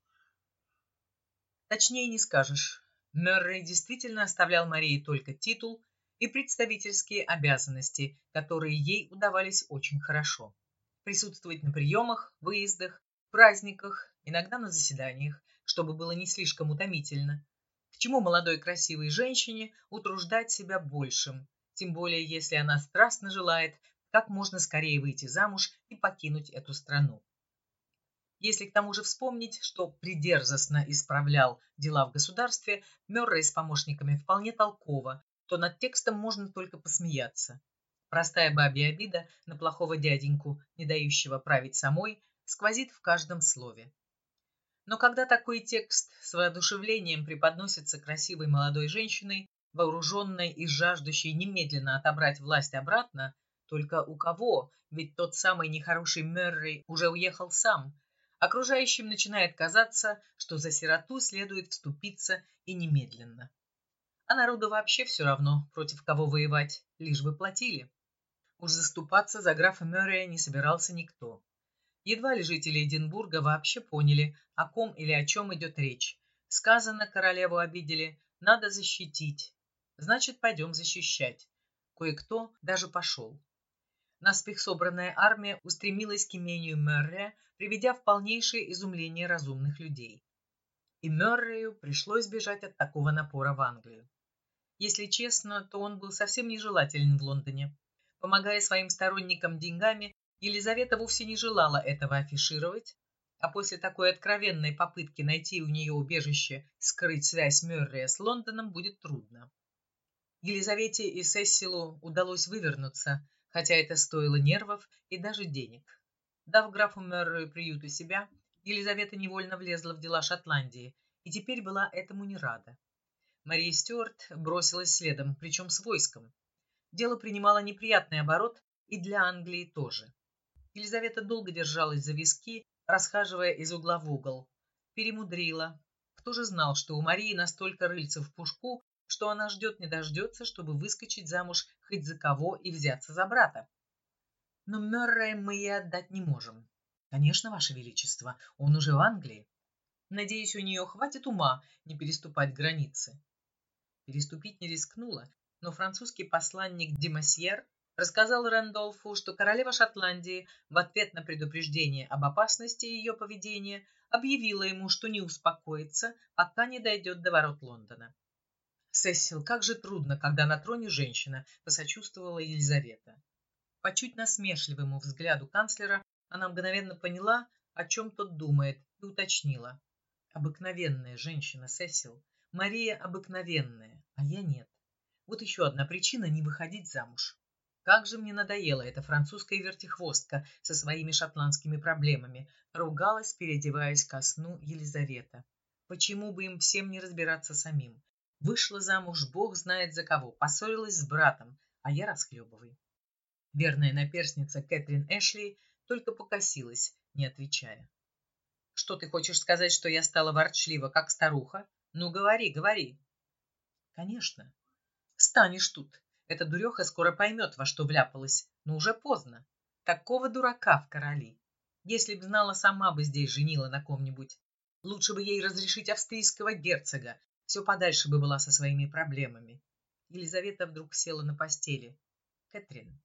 Точнее не скажешь. Меррей действительно оставлял Марии только титул и представительские обязанности, которые ей удавались очень хорошо. Присутствовать на приемах, выездах, праздниках, иногда на заседаниях, чтобы было не слишком утомительно. К чему молодой красивой женщине утруждать себя большим, тем более если она страстно желает как можно скорее выйти замуж и покинуть эту страну. Если к тому же вспомнить, что придерзостно исправлял дела в государстве, Мёррей с помощниками вполне толково, то над текстом можно только посмеяться. Простая бабья обида на плохого дяденьку, не дающего править самой, сквозит в каждом слове. Но когда такой текст с воодушевлением преподносится красивой молодой женщиной, вооруженной и жаждущей немедленно отобрать власть обратно, только у кого, ведь тот самый нехороший Мерри уже уехал сам, окружающим начинает казаться, что за сироту следует вступиться и немедленно. А народу вообще все равно, против кого воевать, лишь бы платили. Уж заступаться за графа Мюррея не собирался никто. Едва ли жители Эдинбурга вообще поняли, о ком или о чем идет речь. Сказано, королеву обидели, надо защитить. Значит, пойдем защищать. Кое-кто даже пошел. Наспех собранная армия устремилась к имению Мерре, приведя в полнейшее изумление разумных людей. И Меррею пришлось бежать от такого напора в Англию. Если честно, то он был совсем нежелателен в Лондоне. Помогая своим сторонникам деньгами, Елизавета вовсе не желала этого афишировать, а после такой откровенной попытки найти у нее убежище скрыть связь Меррея с Лондоном будет трудно. Елизавете и Сессилу удалось вывернуться, хотя это стоило нервов и даже денег. Дав графу Меррою приют у себя, Елизавета невольно влезла в дела Шотландии и теперь была этому не рада. Мария Стюарт бросилась следом, причем с войском. Дело принимало неприятный оборот и для Англии тоже. Елизавета долго держалась за виски, расхаживая из угла в угол. Перемудрила. Кто же знал, что у Марии настолько рыльца в пушку, что она ждет не дождется, чтобы выскочить замуж хоть за кого и взяться за брата. Но Мёррея мы ей отдать не можем. Конечно, Ваше Величество, он уже в Англии. Надеюсь, у нее хватит ума не переступать границы. Переступить не рискнула, но французский посланник Демасьер рассказал Рэндолфу, что королева Шотландии в ответ на предупреждение об опасности ее поведения объявила ему, что не успокоится, пока не дойдет до ворот Лондона. «Сесил, как же трудно, когда на троне женщина», – посочувствовала Елизавета. По чуть насмешливому взгляду канцлера она мгновенно поняла, о чем тот думает, и уточнила. «Обыкновенная женщина, Сесил. Мария обыкновенная, а я нет. Вот еще одна причина не выходить замуж. Как же мне надоела эта французская вертихвостка со своими шотландскими проблемами, ругалась, переодеваясь ко сну Елизавета. Почему бы им всем не разбираться самим? Вышла замуж бог знает за кого, поссорилась с братом, а я расхлебывай. Верная наперсница Кэтрин Эшли только покосилась, не отвечая. «Что ты хочешь сказать, что я стала ворчлива, как старуха? Ну, говори, говори». «Конечно. Станешь тут. Эта дуреха скоро поймет, во что вляпалась, но уже поздно. Такого дурака в короли. Если б знала, сама бы здесь женила на ком-нибудь. Лучше бы ей разрешить австрийского герцога, все подальше бы была со своими проблемами. Елизавета вдруг села на постели. Кэтрин,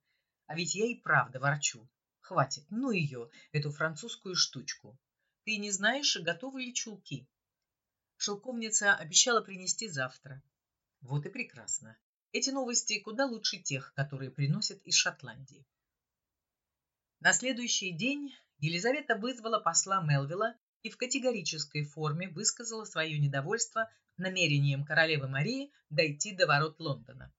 а ведь я и правда ворчу. Хватит, ну ее, эту французскую штучку. Ты не знаешь, готовы ли чулки? Шелковница обещала принести завтра. Вот и прекрасно. Эти новости куда лучше тех, которые приносят из Шотландии. На следующий день Елизавета вызвала посла Мелвилла и в категорической форме высказала свое недовольство намерением королевы Марии дойти до ворот Лондона.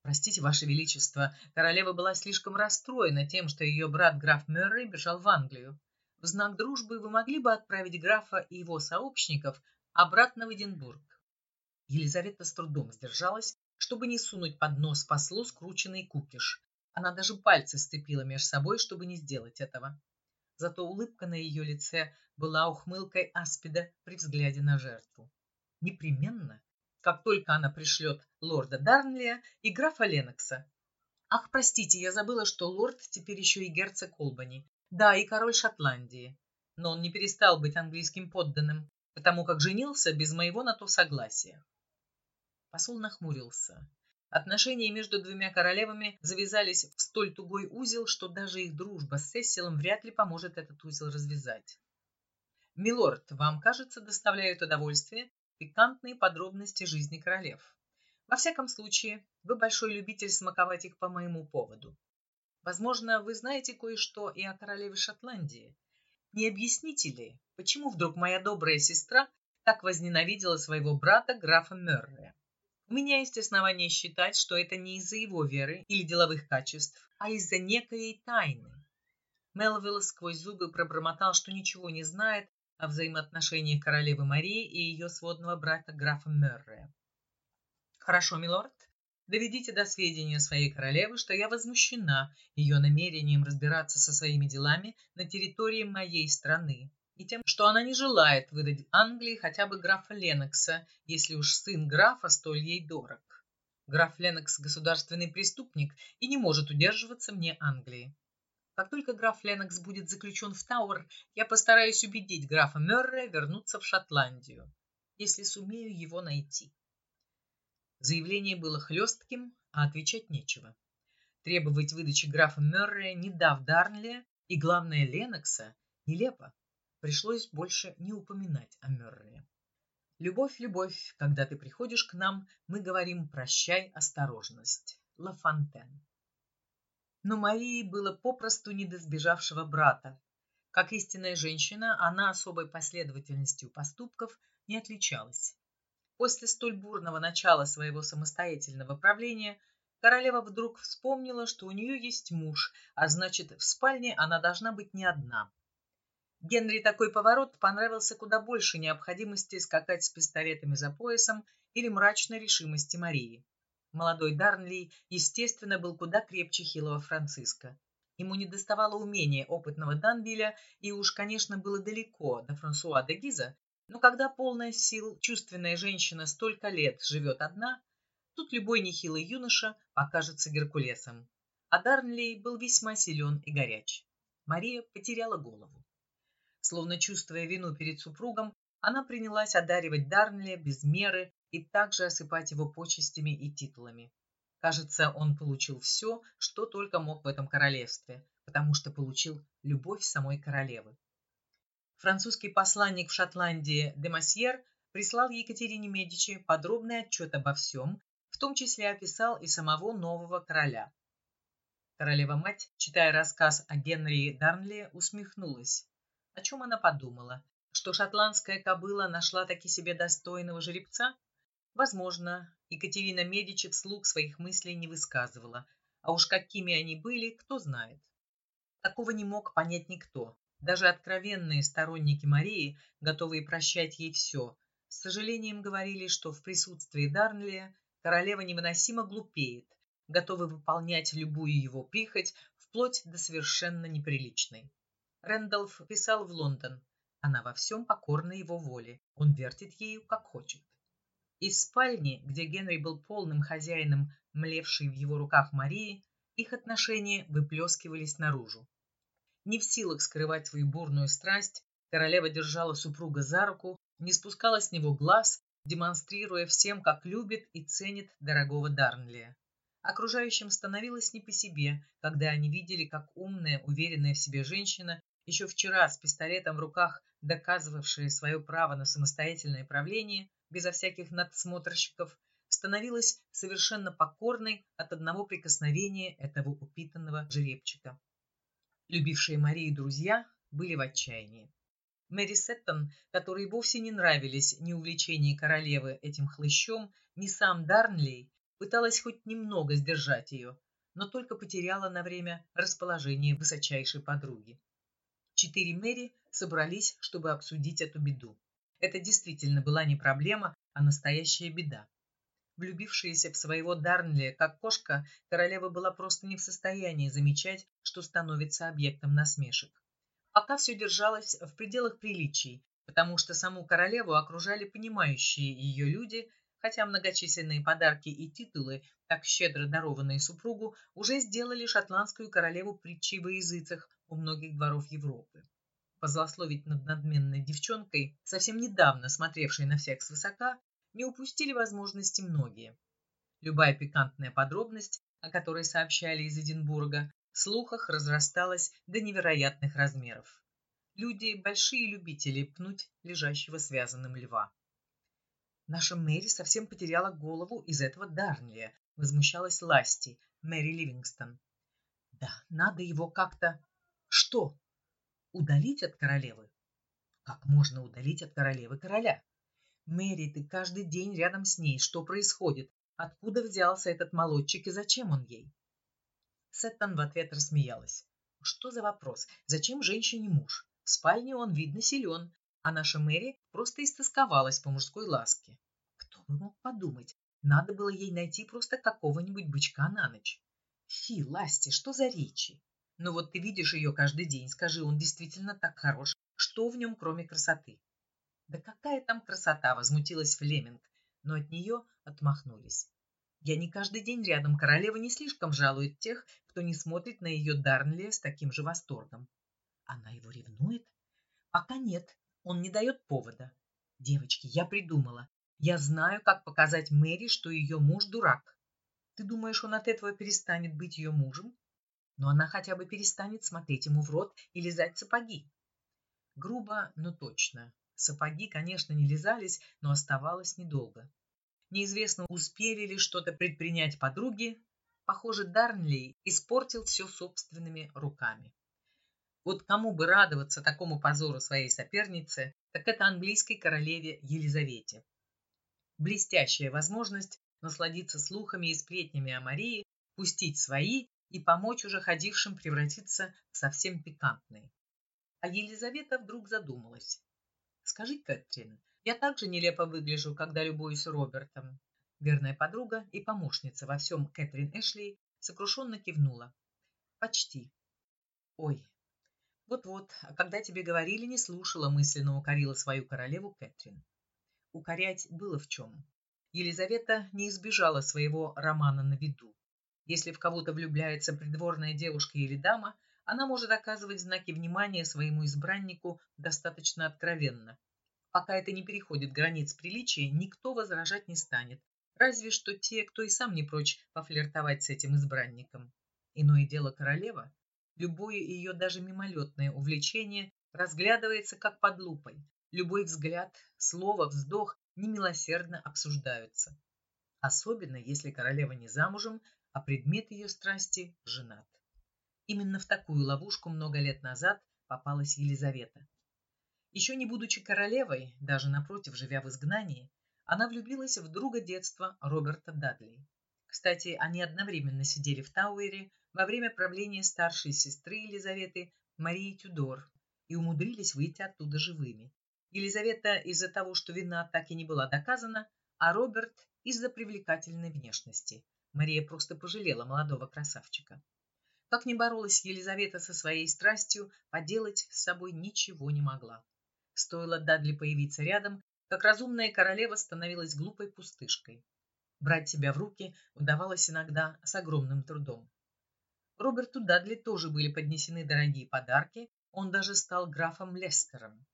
Простите, Ваше Величество, королева была слишком расстроена тем, что ее брат граф Мюррей бежал в Англию. В знак дружбы вы могли бы отправить графа и его сообщников обратно в Эдинбург. Елизавета с трудом сдержалась, чтобы не сунуть под нос послу скрученный кукиш. Она даже пальцы сцепила между собой, чтобы не сделать этого. Зато улыбка на ее лице была ухмылкой аспида при взгляде на жертву. Непременно как только она пришлет лорда Дарнлия и графа Ленокса. Ах, простите, я забыла, что лорд теперь еще и герцог Колбани. Да, и король Шотландии. Но он не перестал быть английским подданным, потому как женился без моего на то согласия. Посол нахмурился. Отношения между двумя королевами завязались в столь тугой узел, что даже их дружба с Сесилом вряд ли поможет этот узел развязать. «Милорд, вам, кажется, доставляет удовольствие пикантные подробности жизни королев. Во всяком случае, вы большой любитель смаковать их по моему поводу. Возможно, вы знаете кое-что и о королеве Шотландии. Не объясните ли, почему вдруг моя добрая сестра так возненавидела своего брата графа Меррея? У меня есть основания считать, что это не из-за его веры или деловых качеств, а из-за некой тайны. Мелвилл сквозь зубы пробормотал, что ничего не знает о взаимоотношениях королевы Марии и ее сводного брата графа Меррея. «Хорошо, милорд, доведите до сведения своей королевы, что я возмущена ее намерением разбираться со своими делами на территории моей страны и тем, что она не желает выдать Англии хотя бы графа Ленокса, если уж сын графа столь ей дорог. Граф Ленокс – государственный преступник и не может удерживаться мне Англии. Как только граф Ленокс будет заключен в Тауэр, я постараюсь убедить графа Мерре вернуться в Шотландию, если сумею его найти. Заявление было хлестким, а отвечать нечего. Требовать выдачи графа Мерре, не дав Дарнли, и, главное, Ленокса, нелепо. Пришлось больше не упоминать о Мерре. Любовь, любовь, когда ты приходишь к нам, мы говорим «прощай, осторожность». Ла Фонтен но Марии было попросту не брата. Как истинная женщина, она особой последовательностью поступков не отличалась. После столь бурного начала своего самостоятельного правления королева вдруг вспомнила, что у нее есть муж, а значит, в спальне она должна быть не одна. Генри такой поворот понравился куда больше необходимости скакать с пистолетами за поясом или мрачной решимости Марии. Молодой Дарнли, естественно, был куда крепче хилого Франциска. Ему не доставало умения опытного Данвиля, и уж, конечно, было далеко до Франсуа де Гиза, но когда полная сил чувственная женщина столько лет живет одна, тут любой нехилый юноша покажется Геркулесом. А Дарнли был весьма силен и горяч. Мария потеряла голову. Словно чувствуя вину перед супругом, она принялась одаривать Дарнли без меры и также осыпать его почестями и титулами. Кажется, он получил все, что только мог в этом королевстве, потому что получил любовь самой королевы. Французский посланник в Шотландии Демасьер прислал Екатерине Медичи подробный отчет обо всем, в том числе описал и самого нового короля. Королева-мать, читая рассказ о Генри Дарнли, усмехнулась. О чем она подумала? Что шотландская кобыла нашла таки себе достойного жеребца? Возможно, Екатерина Медичи вслух своих мыслей не высказывала, а уж какими они были, кто знает. Такого не мог понять никто. Даже откровенные сторонники Марии, готовые прощать ей все, с сожалением говорили, что в присутствии Дарнлия королева невыносимо глупеет, готовы выполнять любую его прихоть, вплоть до совершенно неприличной. Рэндалф писал в Лондон. Она во всем покорна его воле. Он вертит ею, как хочет. Из спальни, где Генри был полным хозяином, млевшей в его руках Марии, их отношения выплескивались наружу. Не в силах скрывать свою бурную страсть, королева держала супруга за руку, не спускала с него глаз, демонстрируя всем, как любит и ценит дорогого Дарнлия. Окружающим становилось не по себе, когда они видели, как умная, уверенная в себе женщина, еще вчера с пистолетом в руках, доказывавшая свое право на самостоятельное правление, безо всяких надсмотрщиков, становилась совершенно покорной от одного прикосновения этого упитанного жеребчика. Любившие Марии друзья были в отчаянии. Мэри Сеттон, которой вовсе не нравились ни увлечения королевы этим хлыщом, ни сам Дарнлей, пыталась хоть немного сдержать ее, но только потеряла на время расположение высочайшей подруги. Четыре Мэри собрались, чтобы обсудить эту беду. Это действительно была не проблема, а настоящая беда. Влюбившаяся в своего Дарнли, как кошка, королева была просто не в состоянии замечать, что становится объектом насмешек. Пока все держалось в пределах приличий, потому что саму королеву окружали понимающие ее люди, хотя многочисленные подарки и титулы, так щедро дарованные супругу, уже сделали шотландскую королеву притчей во языцах у многих дворов Европы. Позлословить над надменной девчонкой, совсем недавно смотревшей на всех свысока, не упустили возможности многие. Любая пикантная подробность, о которой сообщали из Эдинбурга, в слухах разрасталась до невероятных размеров. Люди – большие любители пнуть лежащего связанным льва. Наша Мэри совсем потеряла голову из этого Дарнлия, возмущалась Ласти, Мэри Ливингстон. Да, надо его как-то... Что? Удалить от королевы? Как можно удалить от королевы короля? Мэри, ты каждый день рядом с ней. Что происходит? Откуда взялся этот молодчик и зачем он ей? Сеттон в ответ рассмеялась. Что за вопрос? Зачем женщине муж? В спальне он, видно, силен, а наша Мэри просто истосковалась по мужской ласке. Кто бы мог подумать, надо было ей найти просто какого-нибудь бычка на ночь. Фи, Ласти, что за речи? Ну вот ты видишь ее каждый день, скажи, он действительно так хорош. Что в нем, кроме красоты? Да какая там красота, возмутилась Флеминг, но от нее отмахнулись. Я не каждый день рядом, королева не слишком жалует тех, кто не смотрит на ее Дарнли с таким же восторгом. Она его ревнует? Пока нет, он не дает повода. Девочки, я придумала. Я знаю, как показать Мэри, что ее муж дурак. Ты думаешь, он от этого перестанет быть ее мужем? Но она хотя бы перестанет смотреть ему в рот и лизать сапоги. Грубо, но точно. Сапоги, конечно, не лизались, но оставалось недолго. Неизвестно, успели ли что-то предпринять подруги. Похоже, Дарнли испортил все собственными руками. Вот кому бы радоваться такому позору своей соперницы, так это английской королеве Елизавете. Блестящая возможность насладиться слухами и сплетнями о Марии, пустить свои и помочь уже ходившим превратиться в совсем пикантные. А Елизавета вдруг задумалась. «Скажи, Кэтрин, я также нелепо выгляжу, когда любуюсь Робертом». Верная подруга и помощница во всем Кэтрин Эшли сокрушенно кивнула. «Почти. Ой, вот-вот, а когда тебе говорили, не слушала, мысленно укорила свою королеву Кэтрин. Укорять было в чем. Елизавета не избежала своего романа на виду. Если в кого-то влюбляется придворная девушка или дама, она может оказывать знаки внимания своему избраннику достаточно откровенно. Пока это не переходит границ приличия, никто возражать не станет, разве что те, кто и сам не прочь пофлиртовать с этим избранником. Иное дело королева. Любое ее даже мимолетное увлечение разглядывается как под лупой. Любой взгляд, слово, вздох немилосердно обсуждаются. Особенно, если королева не замужем, а предмет ее страсти женат. Именно в такую ловушку много лет назад попалась Елизавета. Еще не будучи королевой, даже напротив, живя в изгнании, она влюбилась в друга детства Роберта Дадли. Кстати, они одновременно сидели в Тауэре во время правления старшей сестры Елизаветы Марии Тюдор и умудрились выйти оттуда живыми. Елизавета из-за того, что вина так и не была доказана, а Роберт из-за привлекательной внешности. Мария просто пожалела молодого красавчика. Как ни боролась Елизавета со своей страстью, поделать с собой ничего не могла. Стоило Дадли появиться рядом, как разумная королева становилась глупой пустышкой. Брать себя в руки удавалось иногда с огромным трудом. Роберту Дадли тоже были поднесены дорогие подарки, он даже стал графом Лестером.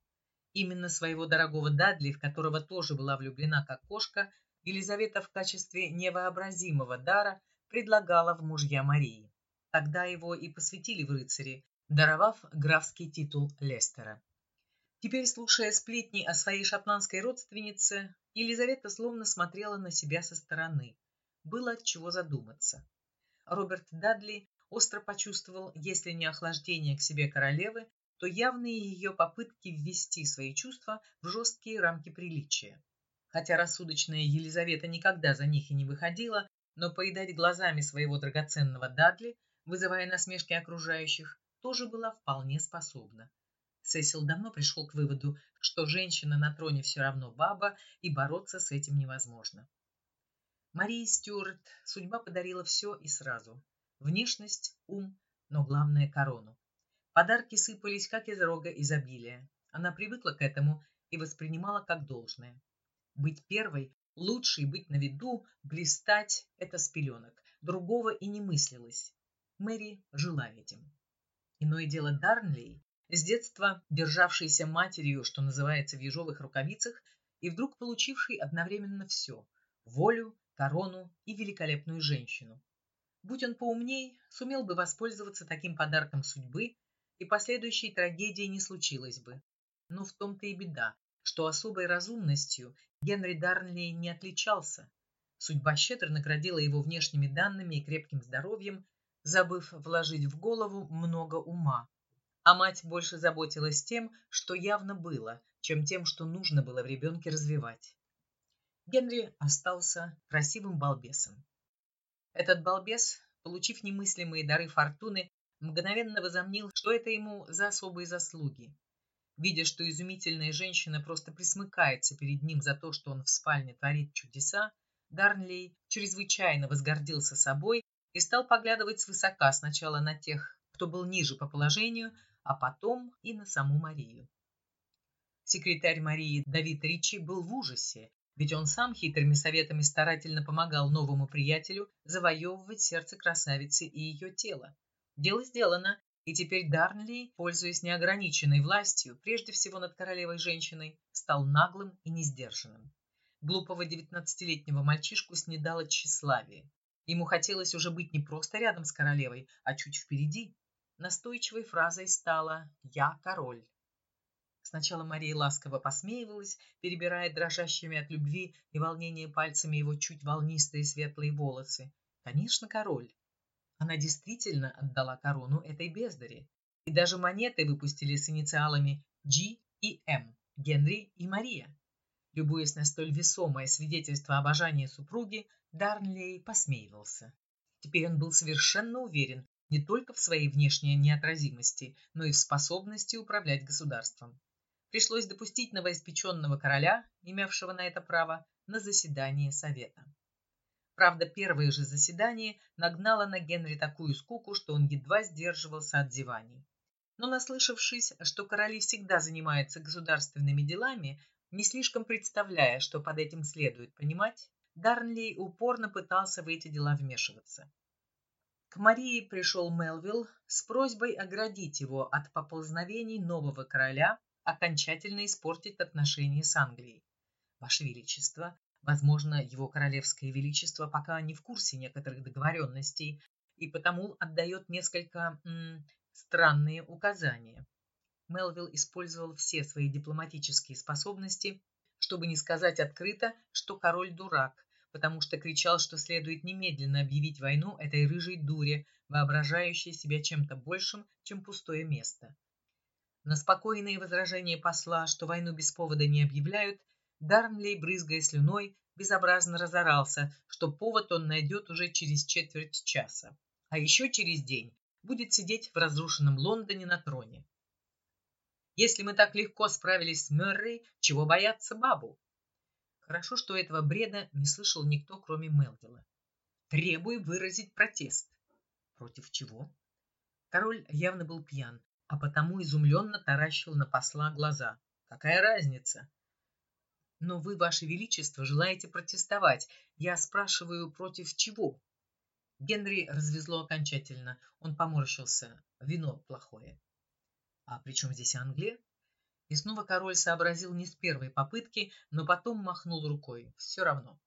Именно своего дорогого Дадли, в которого тоже была влюблена как кошка, Елизавета в качестве невообразимого дара предлагала в мужья Марии. Тогда его и посвятили в рыцари, даровав графский титул Лестера. Теперь, слушая сплетни о своей шотландской родственнице, Елизавета словно смотрела на себя со стороны. Было от чего задуматься. Роберт Дадли остро почувствовал, если не охлаждение к себе королевы, то явные ее попытки ввести свои чувства в жесткие рамки приличия. Хотя рассудочная Елизавета никогда за них и не выходила, но поедать глазами своего драгоценного Дадли вызывая насмешки окружающих, тоже была вполне способна. Сесил давно пришел к выводу, что женщина на троне все равно баба, и бороться с этим невозможно. Марии Стюарт судьба подарила все и сразу. Внешность, ум, но главное – корону. Подарки сыпались, как из рога изобилия. Она привыкла к этому и воспринимала как должное. Быть первой, лучшей, быть на виду, блистать – это с пеленок. Другого и не мыслилось. Мэри жила этим. Иное дело Дарнли, с детства державшийся матерью, что называется, в ежовых рукавицах, и вдруг получивший одновременно все – волю, корону и великолепную женщину. Будь он поумней, сумел бы воспользоваться таким подарком судьбы, и последующей трагедии не случилось бы. Но в том-то и беда, что особой разумностью Генри Дарнли не отличался. Судьба щедро наградила его внешними данными и крепким здоровьем, забыв вложить в голову много ума. А мать больше заботилась тем, что явно было, чем тем, что нужно было в ребенке развивать. Генри остался красивым балбесом. Этот балбес, получив немыслимые дары фортуны, мгновенно возомнил, что это ему за особые заслуги. Видя, что изумительная женщина просто присмыкается перед ним за то, что он в спальне творит чудеса, Дарнлей чрезвычайно возгордился собой и стал поглядывать свысока сначала на тех, кто был ниже по положению, а потом и на саму Марию. Секретарь Марии Давид Ричи был в ужасе, ведь он сам хитрыми советами старательно помогал новому приятелю завоевывать сердце красавицы и ее тело. Дело сделано, и теперь Дарнли, пользуясь неограниченной властью, прежде всего над королевой-женщиной, стал наглым и несдержанным. Глупого девятнадцатилетнего мальчишку снедало тщеславие. Ему хотелось уже быть не просто рядом с королевой, а чуть впереди. Настойчивой фразой стала «Я король». Сначала Мария ласково посмеивалась, перебирая дрожащими от любви и волнения пальцами его чуть волнистые светлые волосы. Конечно, король. Она действительно отдала корону этой бездаре. И даже монеты выпустили с инициалами G и M, Генри и Мария. Любуясь на столь весомое свидетельство обожания супруги, Дарнлей посмеивался. Теперь он был совершенно уверен не только в своей внешней неотразимости, но и в способности управлять государством. Пришлось допустить новоиспеченного короля, имевшего на это право, на заседание совета. Правда, первое же заседание нагнало на Генри такую скуку, что он едва сдерживался от зеваний. Но наслышавшись, что короли всегда занимаются государственными делами, не слишком представляя, что под этим следует понимать, Дарнли упорно пытался в эти дела вмешиваться. К Марии пришел Мелвилл с просьбой оградить его от поползновений нового короля, окончательно испортить отношения с Англией. Ваше Величество, возможно, его королевское величество пока не в курсе некоторых договоренностей и потому отдает несколько м, странные указания. Мелвилл использовал все свои дипломатические способности, чтобы не сказать открыто, что король дурак, потому что кричал, что следует немедленно объявить войну этой рыжей дуре, воображающей себя чем-то большим, чем пустое место. На спокойные возражения посла, что войну без повода не объявляют, Дарнлей, брызгая слюной, безобразно разорался, что повод он найдет уже через четверть часа, а еще через день будет сидеть в разрушенном Лондоне на троне. Если мы так легко справились с Мэррей, чего бояться бабу? Хорошо, что этого бреда не слышал никто, кроме Мелвилла. Требую выразить протест. Против чего? Король явно был пьян, а потому изумленно таращил на посла глаза. Какая разница? Но вы, ваше величество, желаете протестовать. Я спрашиваю, против чего? Генри развезло окончательно. Он поморщился. Вино плохое. А при чем здесь Англия? И снова король сообразил не с первой попытки, но потом махнул рукой. Все равно.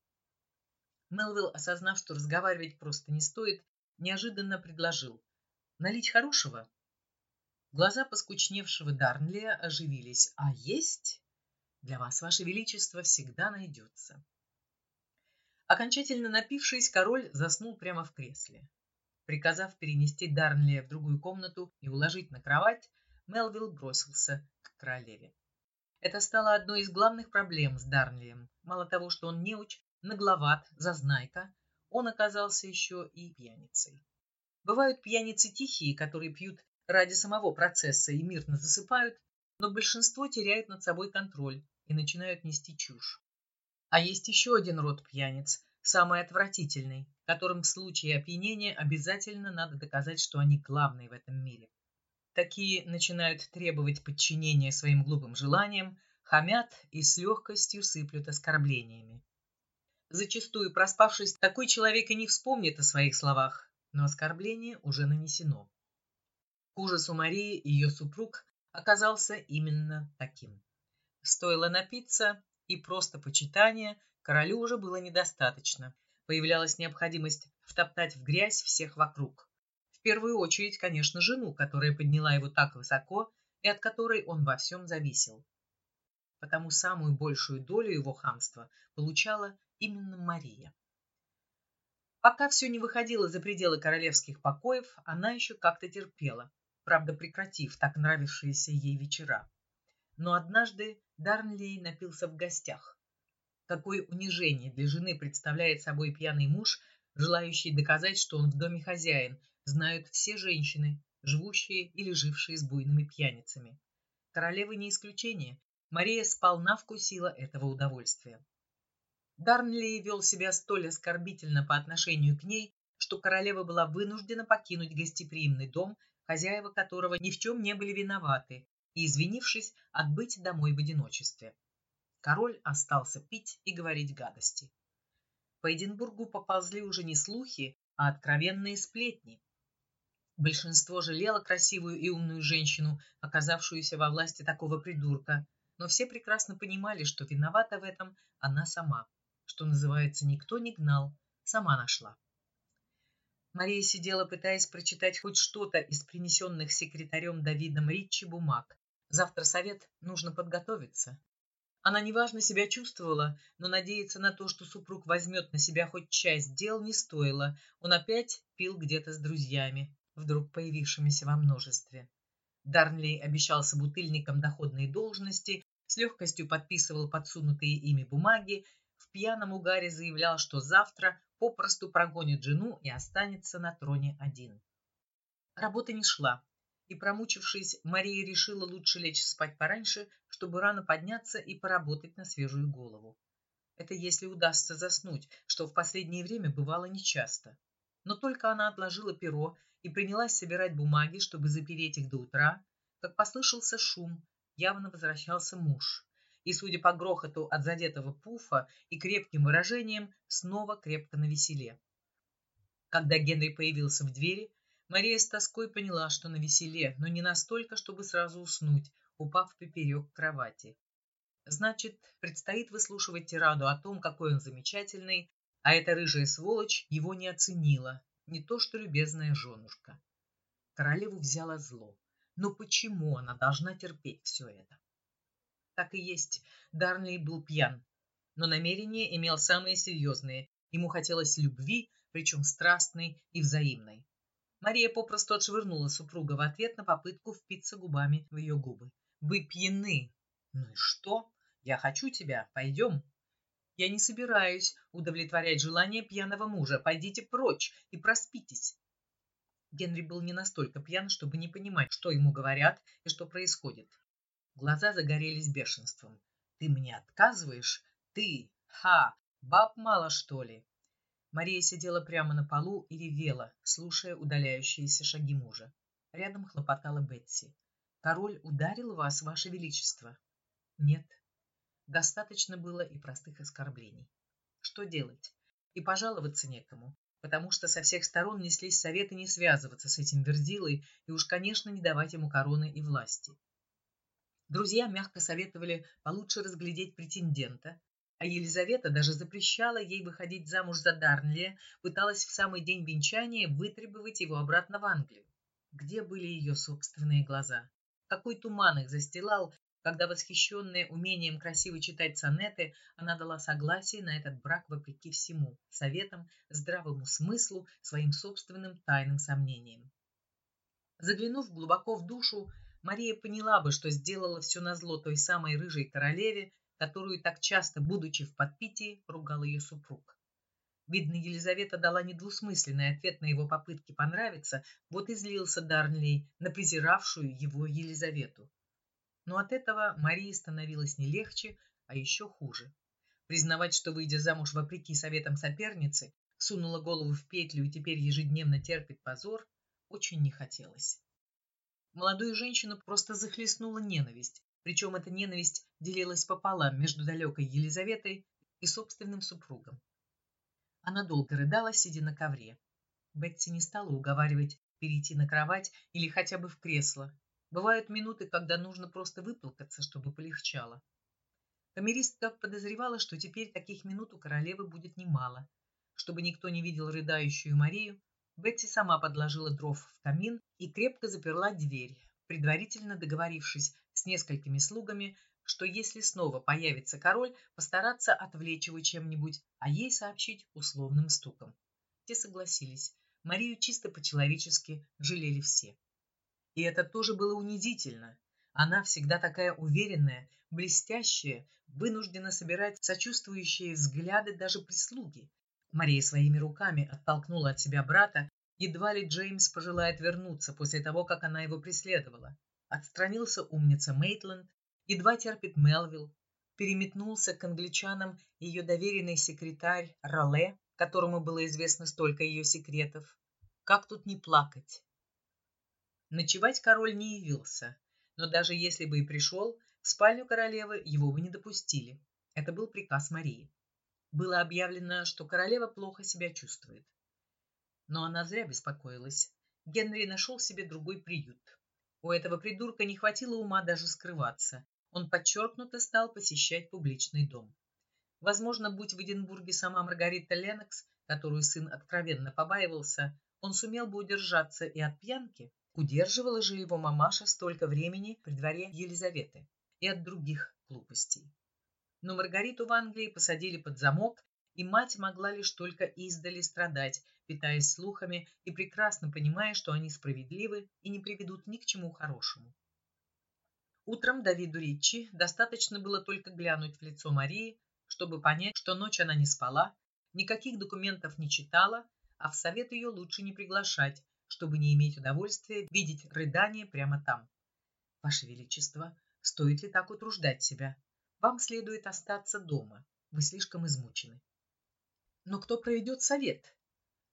Мелвилл, осознав, что разговаривать просто не стоит, неожиданно предложил. «Налить хорошего?» Глаза поскучневшего Дарнлия оживились. «А есть?» «Для вас, ваше величество, всегда найдется». Окончательно напившись, король заснул прямо в кресле. Приказав перенести Дарнлия в другую комнату и уложить на кровать, Мелвилл бросился к королеве. Это стало одной из главных проблем с Дарнлием. Мало того, что он неуч, нагловат, зазнайка, он оказался еще и пьяницей. Бывают пьяницы тихие, которые пьют ради самого процесса и мирно засыпают, но большинство теряют над собой контроль и начинают нести чушь. А есть еще один род пьяниц, самый отвратительный, которым в случае опьянения обязательно надо доказать, что они главные в этом мире. Такие начинают требовать подчинения своим глупым желаниям, хамят и с легкостью сыплют оскорблениями. Зачастую, проспавшись, такой человек и не вспомнит о своих словах, но оскорбление уже нанесено. К ужасу Марии ее супруг оказался именно таким. Стоило напиться, и просто почитания королю уже было недостаточно. Появлялась необходимость втоптать в грязь всех вокруг первую очередь, конечно, жену, которая подняла его так высоко и от которой он во всем зависел. Потому самую большую долю его хамства получала именно Мария. Пока все не выходило за пределы королевских покоев, она еще как-то терпела, правда прекратив так нравившиеся ей вечера. Но однажды Дарнлей напился в гостях. Какое унижение для жены представляет собой пьяный муж, желающий доказать, что он в доме хозяин, знают все женщины, живущие или жившие с буйными пьяницами. Королева не исключение. Мария сполна вкусила этого удовольствия. Дарнли вел себя столь оскорбительно по отношению к ней, что королева была вынуждена покинуть гостеприимный дом, хозяева которого ни в чем не были виноваты, и, извинившись, отбыть домой в одиночестве. Король остался пить и говорить гадости. По Эдинбургу поползли уже не слухи, а откровенные сплетни. Большинство жалело красивую и умную женщину, оказавшуюся во власти такого придурка, но все прекрасно понимали, что виновата в этом она сама. Что называется, никто не гнал, сама нашла. Мария сидела, пытаясь прочитать хоть что-то из принесенных секретарем Давидом Ричи бумаг. Завтра совет, нужно подготовиться. Она неважно себя чувствовала, но надеяться на то, что супруг возьмет на себя хоть часть дел, не стоило. Он опять пил где-то с друзьями вдруг появившимися во множестве. Дарнли обещал собутыльникам доходные должности, с легкостью подписывал подсунутые ими бумаги, в пьяном угаре заявлял, что завтра попросту прогонит жену и останется на троне один. Работа не шла, и, промучившись, Мария решила лучше лечь спать пораньше, чтобы рано подняться и поработать на свежую голову. Это если удастся заснуть, что в последнее время бывало нечасто. Но только она отложила перо и принялась собирать бумаги, чтобы запереть их до утра, как послышался шум, явно возвращался муж. И, судя по грохоту от задетого пуфа и крепким выражениям, снова крепко навеселе. Когда Генри появился в двери, Мария с тоской поняла, что на веселе, но не настолько, чтобы сразу уснуть. упав поперек кровати. Значит, предстоит выслушивать тираду о том, какой он замечательный, а эта рыжая сволочь его не оценила, не то что любезная женушка. Королеву взяла зло. Но почему она должна терпеть все это? Так и есть, Дарнли был пьян, но намерения имел самые серьезные. Ему хотелось любви, причем страстной и взаимной. Мария попросту отшвырнула супруга в ответ на попытку впиться губами в ее губы. «Вы пьяны!» «Ну и что? Я хочу тебя. Пойдем!» «Я не собираюсь удовлетворять желание пьяного мужа. Пойдите прочь и проспитесь!» Генри был не настолько пьян, чтобы не понимать, что ему говорят и что происходит. Глаза загорелись бешенством. «Ты мне отказываешь? Ты? Ха! Баб мало, что ли?» Мария сидела прямо на полу и ревела, слушая удаляющиеся шаги мужа. Рядом хлопотала Бетси. «Король ударил вас, ваше величество?» «Нет». Достаточно было и простых оскорблений. Что делать? И пожаловаться некому, потому что со всех сторон неслись советы не связываться с этим вердилой и уж, конечно, не давать ему короны и власти. Друзья мягко советовали получше разглядеть претендента, а Елизавета даже запрещала ей выходить замуж за Дарнли, пыталась в самый день венчания вытребовать его обратно в Англию. Где были ее собственные глаза? Какой туман их застилал, когда, восхищенная умением красиво читать сонеты, она дала согласие на этот брак вопреки всему, советам, здравому смыслу, своим собственным тайным сомнениям. Заглянув глубоко в душу, Мария поняла бы, что сделала все назло той самой рыжей королеве, которую так часто, будучи в подпитии, ругал ее супруг. Видно, Елизавета дала недвусмысленный ответ на его попытки понравиться, вот и злился Дарнлей на презиравшую его Елизавету. Но от этого Марии становилось не легче, а еще хуже. Признавать, что, выйдя замуж вопреки советам соперницы, сунула голову в петлю и теперь ежедневно терпит позор, очень не хотелось. Молодую женщину просто захлестнула ненависть, причем эта ненависть делилась пополам между далекой Елизаветой и собственным супругом. Она долго рыдала, сидя на ковре. Бетси не стала уговаривать перейти на кровать или хотя бы в кресло. Бывают минуты, когда нужно просто выплакаться, чтобы полегчало. Камеристка подозревала, что теперь таких минут у королевы будет немало. Чтобы никто не видел рыдающую Марию, Бетси сама подложила дров в камин и крепко заперла дверь, предварительно договорившись с несколькими слугами, что если снова появится король, постараться отвлечь его чем-нибудь, а ей сообщить условным стуком. Те согласились. Марию чисто по-человечески жалели все. И это тоже было унизительно. Она всегда такая уверенная, блестящая, вынуждена собирать сочувствующие взгляды даже прислуги, Мария своими руками оттолкнула от себя брата, едва ли Джеймс пожелает вернуться после того, как она его преследовала. Отстранился умница Мейтленд, едва терпит Мелвилл, переметнулся к англичанам ее доверенный секретарь Роле, которому было известно столько ее секретов. Как тут не плакать? Ночевать король не явился, но даже если бы и пришел, в спальню королевы его бы не допустили. Это был приказ Марии было объявлено, что королева плохо себя чувствует. Но она зря беспокоилась. Генри нашел себе другой приют. У этого придурка не хватило ума даже скрываться. Он подчеркнуто стал посещать публичный дом. Возможно, будь в Эдинбурге сама Маргарита Ленокс, которую сын откровенно побаивался, он сумел бы удержаться и от пьянки. Удерживала же его мамаша столько времени при дворе Елизаветы и от других глупостей но Маргариту в Англии посадили под замок, и мать могла лишь только издали страдать, питаясь слухами и прекрасно понимая, что они справедливы и не приведут ни к чему хорошему. Утром Давиду Ричи достаточно было только глянуть в лицо Марии, чтобы понять, что ночь она не спала, никаких документов не читала, а в совет ее лучше не приглашать, чтобы не иметь удовольствия видеть рыдание прямо там. Ваше Величество, стоит ли так утруждать себя? Вам следует остаться дома. Вы слишком измучены. Но кто проведет совет?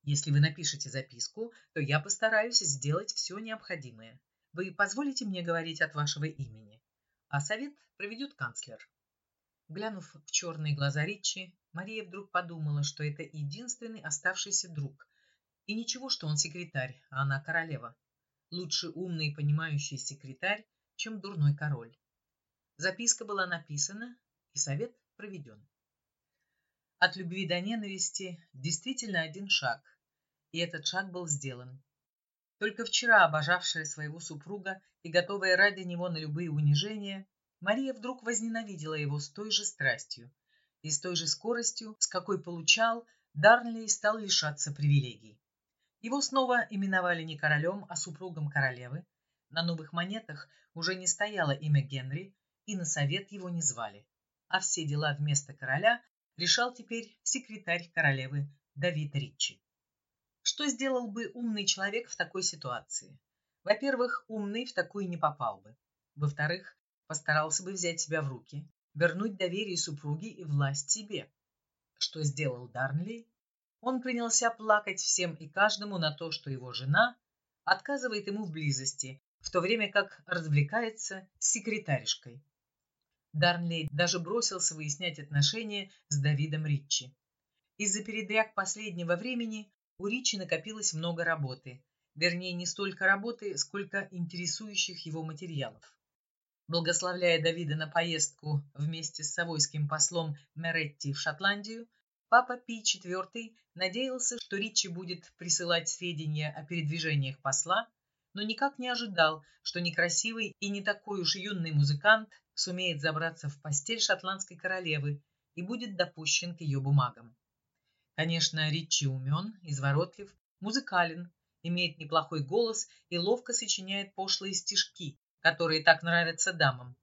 Если вы напишете записку, то я постараюсь сделать все необходимое. Вы позволите мне говорить от вашего имени. А совет проведет канцлер. Глянув в черные глаза Ричи, Мария вдруг подумала, что это единственный оставшийся друг. И ничего, что он секретарь, а она королева. Лучше умный и понимающий секретарь, чем дурной король. Записка была написана, и совет проведен. От любви до ненависти действительно один шаг, и этот шаг был сделан. Только вчера обожавшая своего супруга и готовая ради него на любые унижения, Мария вдруг возненавидела его с той же страстью и с той же скоростью, с какой получал, Дарнли стал лишаться привилегий. Его снова именовали не королем, а супругом королевы. На новых монетах уже не стояло имя Генри, и на совет его не звали. А все дела вместо короля решал теперь секретарь королевы Давид Ричи. Что сделал бы умный человек в такой ситуации? Во-первых, умный в такую не попал бы. Во-вторых, постарался бы взять себя в руки, вернуть доверие супруге и власть себе. Что сделал Дарнли? Он принялся плакать всем и каждому на то, что его жена отказывает ему в близости, в то время как развлекается с секретаришкой. Дарнли даже бросился выяснять отношения с Давидом Риччи. Из-за передряг последнего времени у Ричи накопилось много работы. Вернее, не столько работы, сколько интересующих его материалов. Благословляя Давида на поездку вместе с совойским послом Меретти в Шотландию, папа Пий IV надеялся, что Ричи будет присылать сведения о передвижениях посла, но никак не ожидал, что некрасивый и не такой уж юный музыкант сумеет забраться в постель шотландской королевы и будет допущен к ее бумагам. Конечно, Ричи умен, изворотлив, музыкален, имеет неплохой голос и ловко сочиняет пошлые стишки, которые так нравятся дамам.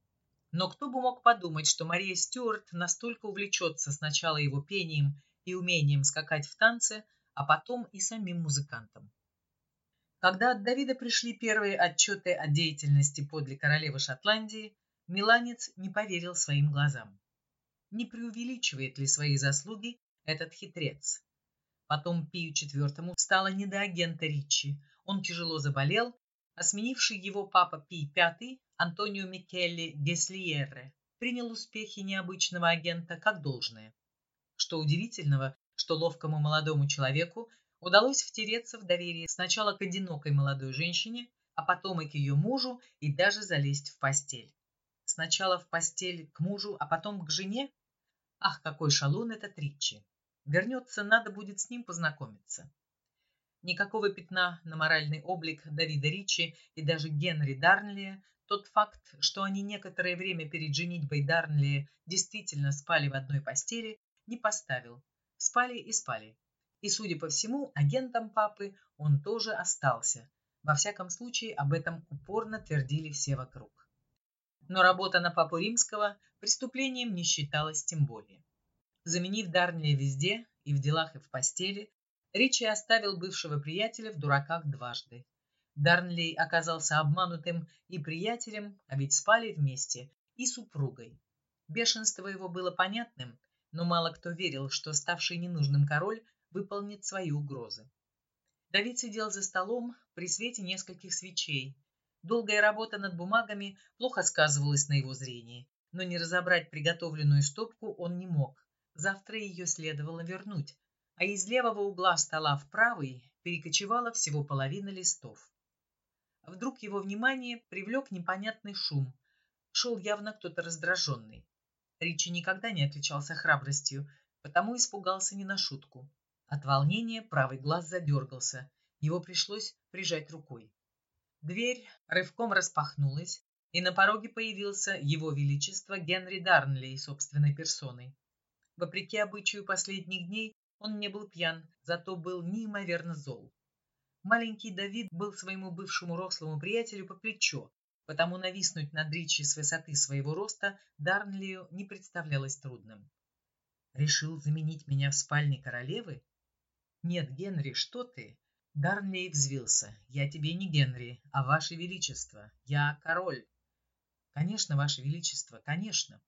Но кто бы мог подумать, что Мария Стюарт настолько увлечется сначала его пением и умением скакать в танце, а потом и самим музыкантом. Когда от Давида пришли первые отчеты о деятельности подле королевы Шотландии, Миланец не поверил своим глазам. Не преувеличивает ли свои заслуги этот хитрец. Потом Пию IV стало не до агента Ричи. Он тяжело заболел, а сменивший его папа Пий V, Антонио Микелли Геслиерре, принял успехи необычного агента как должное. Что удивительного, что ловкому молодому человеку удалось втереться в доверие сначала к одинокой молодой женщине, а потом и к ее мужу, и даже залезть в постель. Сначала в постель к мужу, а потом к жене? Ах, какой шалун этот Ричи! Вернется, надо будет с ним познакомиться. Никакого пятна на моральный облик Давида Ричи и даже Генри Дарнли, тот факт, что они некоторое время перед женитьбой Дарнли действительно спали в одной постели, не поставил. Спали и спали. И, судя по всему, агентом папы он тоже остался. Во всяком случае, об этом упорно твердили все вокруг. Но работа на папу римского преступлением не считалась тем более. Заменив Дарнли везде, и в делах, и в постели, Ричи оставил бывшего приятеля в дураках дважды. Дарнли оказался обманутым и приятелем, а ведь спали вместе, и супругой. Бешенство его было понятным, но мало кто верил, что ставший ненужным король выполнит свои угрозы. Давид сидел за столом при свете нескольких свечей. Долгая работа над бумагами плохо сказывалась на его зрении, но не разобрать приготовленную стопку он не мог. Завтра ее следовало вернуть, а из левого угла стола в правый перекочевала всего половина листов. Вдруг его внимание привлек непонятный шум. Шел явно кто-то раздраженный. Ричи никогда не отличался храбростью, потому испугался не на шутку. От волнения правый глаз задергался, его пришлось прижать рукой. Дверь рывком распахнулась, и на пороге появился его величество Генри Дарнли собственной персоной. Вопреки обычаю последних дней, он не был пьян, зато был неимоверно зол. Маленький Давид был своему бывшему рослому приятелю по плечо, потому нависнуть над Ричи с высоты своего роста Дарнлию не представлялось трудным. «Решил заменить меня в спальне королевы?» «Нет, Генри, что ты?» Дарнли взвился. «Я тебе не Генри, а Ваше Величество. Я король». «Конечно, Ваше Величество, конечно.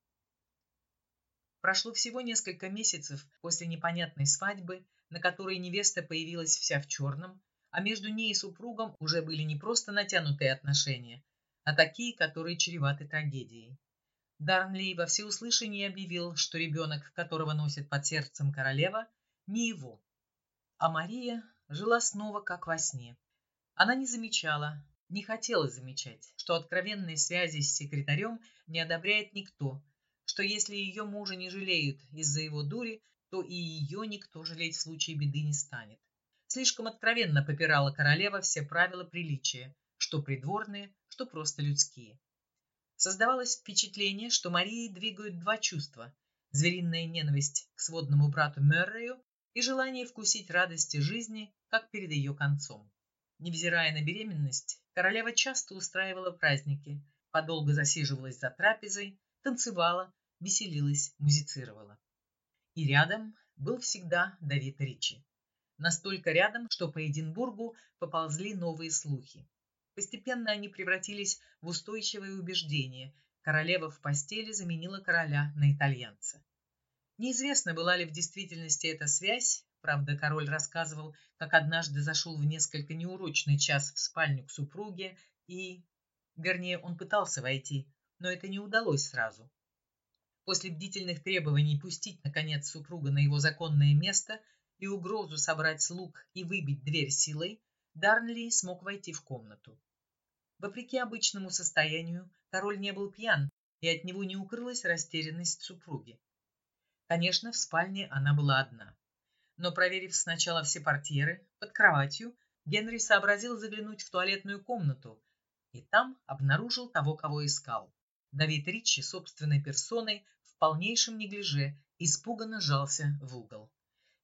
Прошло всего несколько месяцев после непонятной свадьбы, на которой невеста появилась вся в черном, а между ней и супругом уже были не просто натянутые отношения, а такие, которые чреваты трагедией. Дарнли во всеуслышание объявил, что ребенок, которого носит под сердцем королева, не его. А Мария жила снова как во сне. Она не замечала, Не хотелось замечать, что откровенной связи с секретарем не одобряет никто, что если ее мужа не жалеют из-за его дури, то и ее никто жалеть в случае беды не станет. Слишком откровенно попирала королева все правила приличия, что придворные, что просто людские. Создавалось впечатление, что Марии двигают два чувства – звериная ненависть к сводному брату Меррею и желание вкусить радости жизни, как перед ее концом. Невзирая на беременность, королева часто устраивала праздники, подолго засиживалась за трапезой, танцевала, веселилась, музицировала. И рядом был всегда Давид Ричи. Настолько рядом, что по Эдинбургу поползли новые слухи. Постепенно они превратились в устойчивое убеждение. Королева в постели заменила короля на итальянца. Неизвестно, была ли в действительности эта связь, правда, король рассказывал, как однажды зашел в несколько неурочный час в спальню к супруге и... Вернее, он пытался войти, но это не удалось сразу. После бдительных требований пустить, наконец, супруга на его законное место и угрозу собрать слуг и выбить дверь силой, Дарнли смог войти в комнату. Вопреки обычному состоянию, король не был пьян, и от него не укрылась растерянность супруги. Конечно, в спальне она была одна. Но, проверив сначала все портьеры под кроватью, Генри сообразил заглянуть в туалетную комнату и там обнаружил того, кого искал. Давид Ричи собственной персоной в полнейшем неглиже испуганно жался в угол.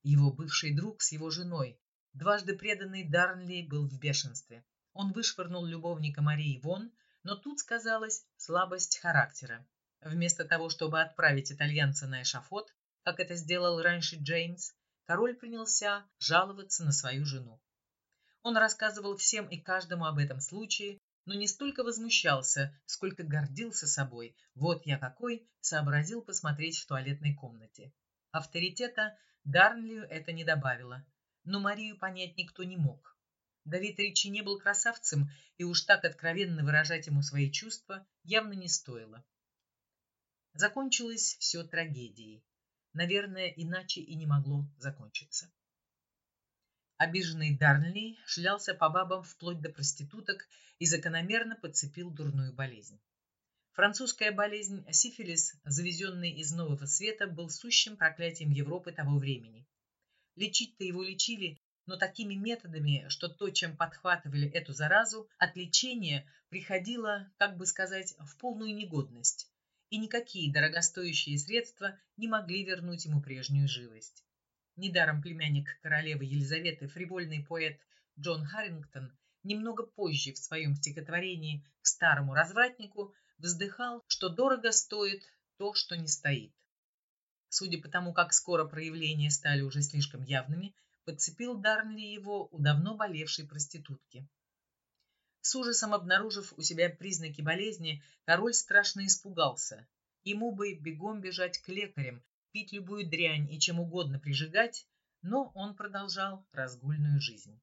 Его бывший друг с его женой, дважды преданный Дарнли, был в бешенстве. Он вышвырнул любовника Марии вон, но тут сказалась слабость характера. Вместо того, чтобы отправить итальянца на эшафот, как это сделал раньше Джеймс, король принялся жаловаться на свою жену. Он рассказывал всем и каждому об этом случае, но не столько возмущался, сколько гордился собой. Вот я какой, сообразил посмотреть в туалетной комнате. Авторитета Дарнлию это не добавило, но Марию понять никто не мог. Давид Ричи не был красавцем, и уж так откровенно выражать ему свои чувства явно не стоило. Закончилось все трагедией. Наверное, иначе и не могло закончиться. Обиженный Дарнли шлялся по бабам вплоть до проституток и закономерно подцепил дурную болезнь. Французская болезнь сифилис, завезенный из Нового Света, был сущим проклятием Европы того времени. Лечить-то его лечили, но такими методами, что то, чем подхватывали эту заразу, от лечения приходило, как бы сказать, в полную негодность, и никакие дорогостоящие средства не могли вернуть ему прежнюю живость. Недаром племянник королевы Елизаветы, фривольный поэт Джон Харрингтон, немного позже в своем стихотворении к старому развратнику вздыхал, что дорого стоит то, что не стоит. Судя по тому, как скоро проявления стали уже слишком явными, подцепил Дарнли его у давно болевшей проститутки. С ужасом обнаружив у себя признаки болезни, король страшно испугался. Ему бы бегом бежать к лекарям, пить любую дрянь и чем угодно прижигать, но он продолжал разгульную жизнь.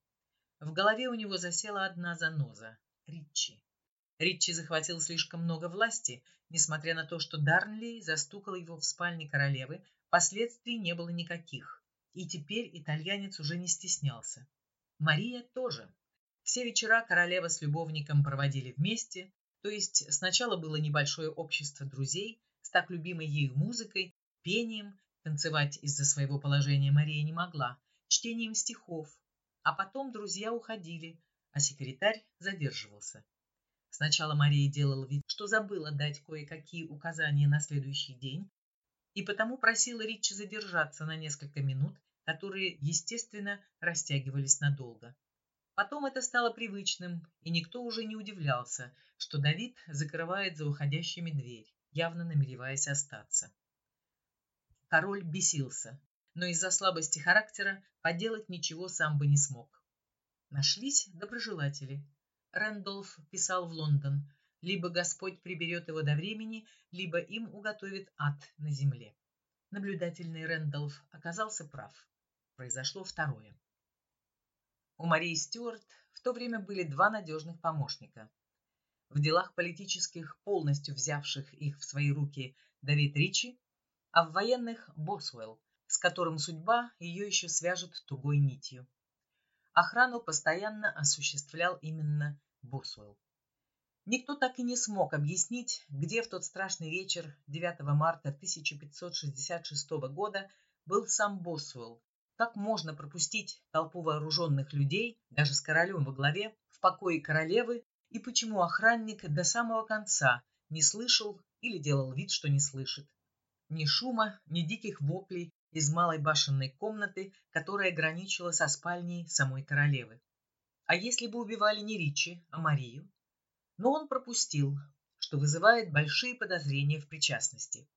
В голове у него засела одна заноза – Ричи. Ричи захватил слишком много власти, несмотря на то, что Дарнли застукал его в спальне королевы, последствий не было никаких. И теперь итальянец уже не стеснялся. Мария тоже. Все вечера королева с любовником проводили вместе, то есть сначала было небольшое общество друзей с так любимой ею музыкой, пением, танцевать из-за своего положения Мария не могла, чтением стихов, а потом друзья уходили, а секретарь задерживался. Сначала Мария делала вид, что забыла дать кое-какие указания на следующий день, и потому просила Ричи задержаться на несколько минут, которые, естественно, растягивались надолго. Потом это стало привычным, и никто уже не удивлялся, что Давид закрывает за уходящими дверь, явно намереваясь остаться. Король бесился, но из-за слабости характера поделать ничего сам бы не смог. Нашлись доброжелатели. Рэндолф писал в Лондон, либо Господь приберет его до времени, либо им уготовит ад на земле. Наблюдательный Рэндолф оказался прав. Произошло второе. У Марии Стюарт в то время были два надежных помощника. В делах политических, полностью взявших их в свои руки Давид Ричи а в военных – Босуэлл, с которым судьба ее еще свяжет тугой нитью. Охрану постоянно осуществлял именно Босуэлл. Никто так и не смог объяснить, где в тот страшный вечер 9 марта 1566 года был сам Босуэлл. Как можно пропустить толпу вооруженных людей, даже с королем во главе, в покое королевы, и почему охранник до самого конца не слышал или делал вид, что не слышит. Ни шума, ни диких воплей из малой башенной комнаты, которая граничила со спальней самой королевы. А если бы убивали не Ричи, а Марию? но он пропустил, что вызывает большие подозрения в причастности.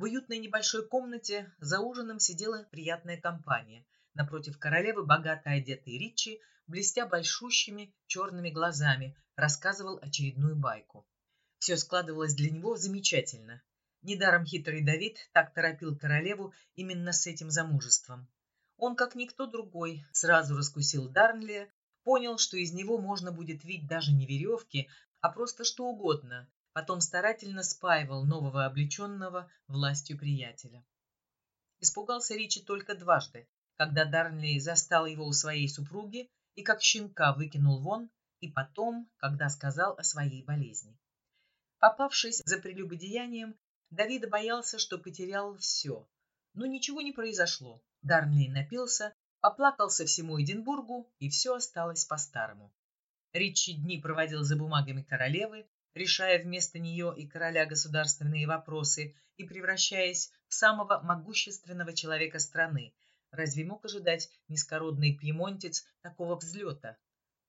В уютной небольшой комнате за ужином сидела приятная компания. Напротив королевы богато одетый Ричи, блестя большущими черными глазами, рассказывал очередную байку. Все складывалось для него замечательно. Недаром хитрый Давид так торопил королеву именно с этим замужеством. Он, как никто другой, сразу раскусил Дарнли Понял, что из него можно будет видеть даже не веревки, а просто что угодно. Потом старательно спаивал нового облеченного властью приятеля. Испугался Ричи только дважды, когда Дарнли застал его у своей супруги и как щенка выкинул вон, и потом, когда сказал о своей болезни. Попавшись за прелюбодеянием, Давид боялся, что потерял все. Но ничего не произошло. Дарнли напился Оплакался всему Эдинбургу, и все осталось по-старому. Ричи дни проводил за бумагами королевы, решая вместо нее и короля государственные вопросы и превращаясь в самого могущественного человека страны. Разве мог ожидать низкородный пьемонтец такого взлета?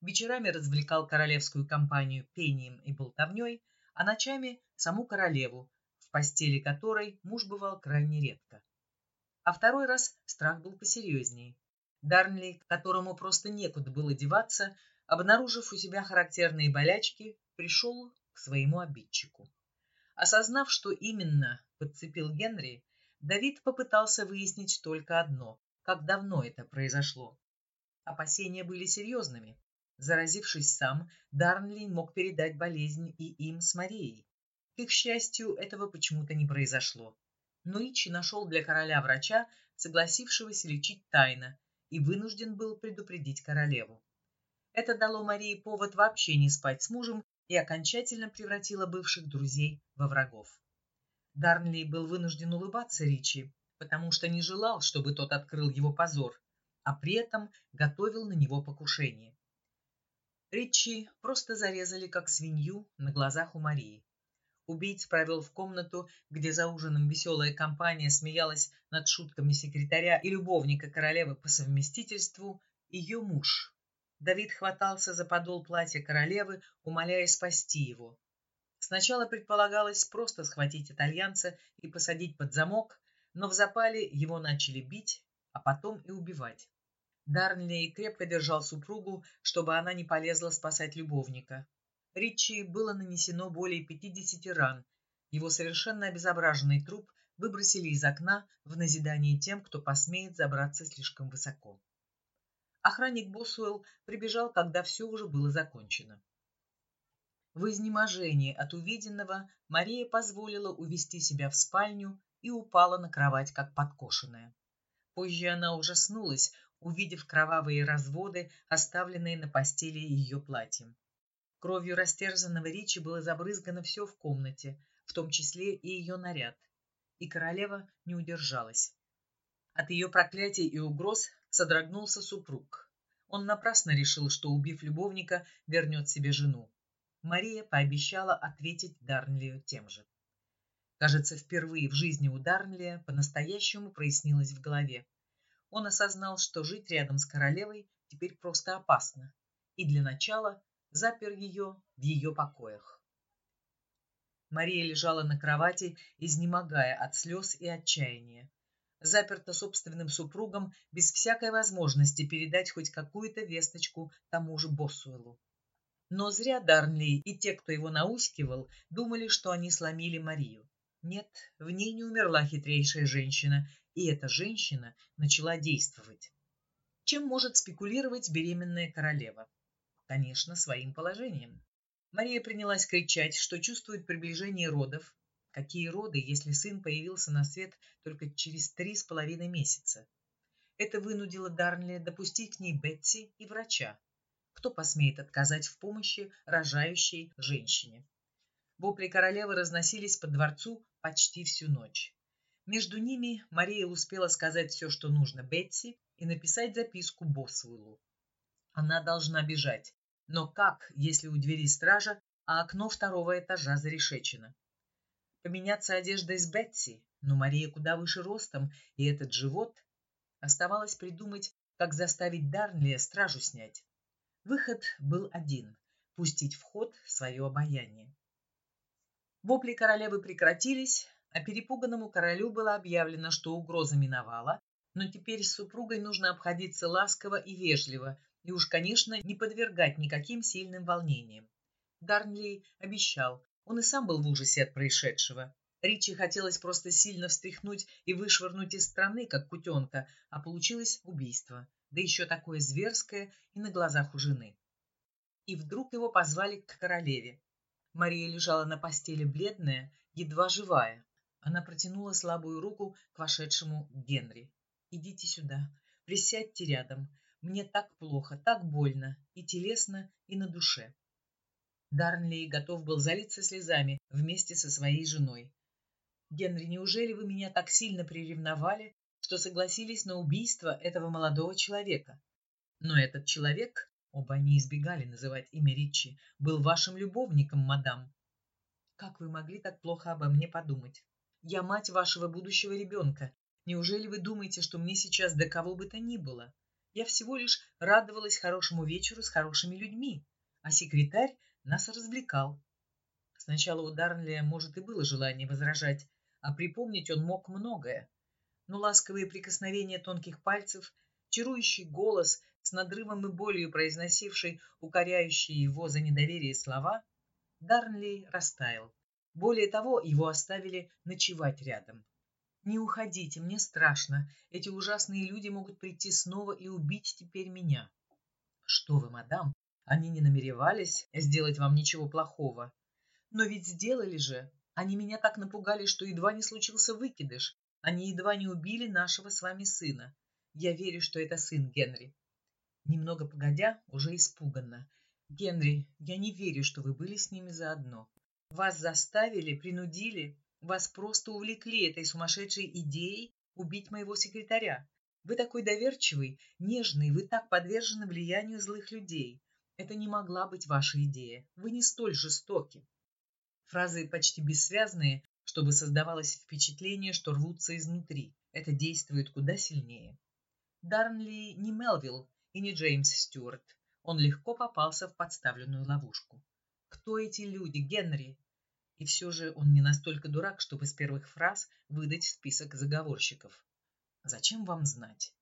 Вечерами развлекал королевскую компанию пением и болтовней, а ночами саму королеву, в постели которой муж бывал крайне редко. А второй раз страх был посерьезнее. Дарнли, которому просто некуда было деваться, обнаружив у себя характерные болячки, пришел своему обидчику. Осознав, что именно подцепил Генри, Давид попытался выяснить только одно – как давно это произошло. Опасения были серьезными. Заразившись сам, Дарнли мог передать болезнь и им с Марией. К их счастью, этого почему-то не произошло. Но Ричи нашел для короля врача, согласившегося лечить тайно, и вынужден был предупредить королеву. Это дало Марии повод вообще не спать с мужем и окончательно превратило бывших друзей во врагов. Дарнли был вынужден улыбаться Ричи, потому что не желал, чтобы тот открыл его позор, а при этом готовил на него покушение. Ричи просто зарезали как свинью на глазах у Марии. Убийц провел в комнату, где за ужином веселая компания смеялась над шутками секретаря и любовника королевы по совместительству, ее муж. Давид хватался за подол платья королевы, умоляя спасти его. Сначала предполагалось просто схватить итальянца и посадить под замок, но в запале его начали бить, а потом и убивать. Дарнли крепко держал супругу, чтобы она не полезла спасать любовника. Ричи было нанесено более 50 ран. Его совершенно обезображенный труп выбросили из окна в назидание тем, кто посмеет забраться слишком высоко. Охранник Босуэлл прибежал, когда все уже было закончено. В изнеможении от увиденного Мария позволила увести себя в спальню и упала на кровать, как подкошенная. Позже она ужаснулась, увидев кровавые разводы, оставленные на постели ее платьем. Кровью растерзанного Ричи было забрызгано все в комнате, в том числе и ее наряд. И королева не удержалась. От ее проклятий и угроз содрогнулся супруг. Он напрасно решил, что, убив любовника, вернет себе жену. Мария пообещала ответить Дарнлию тем же. Кажется, впервые в жизни у Дарнлия по-настоящему прояснилось в голове. Он осознал, что жить рядом с королевой теперь просто опасно, и для начала запер ее в ее покоях. Мария лежала на кровати, изнемогая от слез и отчаяния. Заперта собственным супругом, без всякой возможности передать хоть какую-то весточку тому же Боссуэлу. Но зря Дарнли и те, кто его наускивал, думали, что они сломили Марию. Нет, в ней не умерла хитрейшая женщина, и эта женщина начала действовать. Чем может спекулировать беременная королева? конечно, своим положением. Мария принялась кричать, что чувствует приближение родов. Какие роды, если сын появился на свет только через три с половиной месяца? Это вынудило Дарнли допустить к ней Бетси и врача. Кто посмеет отказать в помощи рожающей женщине? Вопли королевы разносились по дворцу почти всю ночь. Между ними Мария успела сказать все, что нужно Бетси, и написать записку Босвеллу. Она должна бежать. Но как, если у двери стража, а окно второго этажа зарешечено? Поменяться одеждой с Бетси, но Мария куда выше ростом, и этот живот... Оставалось придумать, как заставить Дарнлия стражу снять. Выход был один — пустить в ход свое обаяние. Вопли королевы прекратились, а перепуганному королю было объявлено, что угроза миновала, но теперь с супругой нужно обходиться ласково и вежливо, и уж, конечно, не подвергать никаким сильным волнениям. Дарнли обещал, он и сам был в ужасе от происшедшего. Ричи хотелось просто сильно встряхнуть и вышвырнуть из страны, как кутенка, а получилось убийство, да еще такое зверское и на глазах у жены. И вдруг его позвали к королеве. Мария лежала на постели бледная, едва живая. Она протянула слабую руку к вошедшему Генри. «Идите сюда, присядьте рядом. Мне так плохо, так больно, и телесно, и на душе». Дарнли готов был залиться слезами вместе со своей женой. «Генри, неужели вы меня так сильно приревновали, что согласились на убийство этого молодого человека? Но этот человек, оба они избегали называть имя Ричи, был вашим любовником, мадам. Как вы могли так плохо обо мне подумать? Я мать вашего будущего ребенка. Неужели вы думаете, что мне сейчас до кого бы то ни было? Я всего лишь радовалась хорошему вечеру с хорошими людьми, а секретарь нас развлекал. Сначала у Дарнлия, может, и было желание возражать, а припомнить он мог многое. Но ласковые прикосновения тонких пальцев, чарующий голос с надрывом и болью произносивший укоряющие его за недоверие слова, Дарнли растаял. Более того, его оставили ночевать рядом. «Не уходите, мне страшно. Эти ужасные люди могут прийти снова и убить теперь меня». «Что вы, мадам, они не намеревались сделать вам ничего плохого. Но ведь сделали же. Они меня так напугали, что едва не случился выкидыш. Они едва не убили нашего с вами сына. Я верю, что это сын Генри. Немного погодя, уже испуганно. Генри, я не верю, что вы были с ними заодно. Вас заставили, принудили, вас просто увлекли этой сумасшедшей идеей убить моего секретаря. Вы такой доверчивый, нежный, вы так подвержены влиянию злых людей. Это не могла быть ваша идея. Вы не столь жестоки. Фразы почти бессвязные, чтобы создавалось впечатление, что рвутся изнутри. Это действует куда сильнее. Дарнли не Мелвилл и не Джеймс Стюарт. Он легко попался в подставленную ловушку. Кто эти люди, Генри? И все же он не настолько дурак, чтобы с первых фраз выдать список заговорщиков. Зачем вам знать?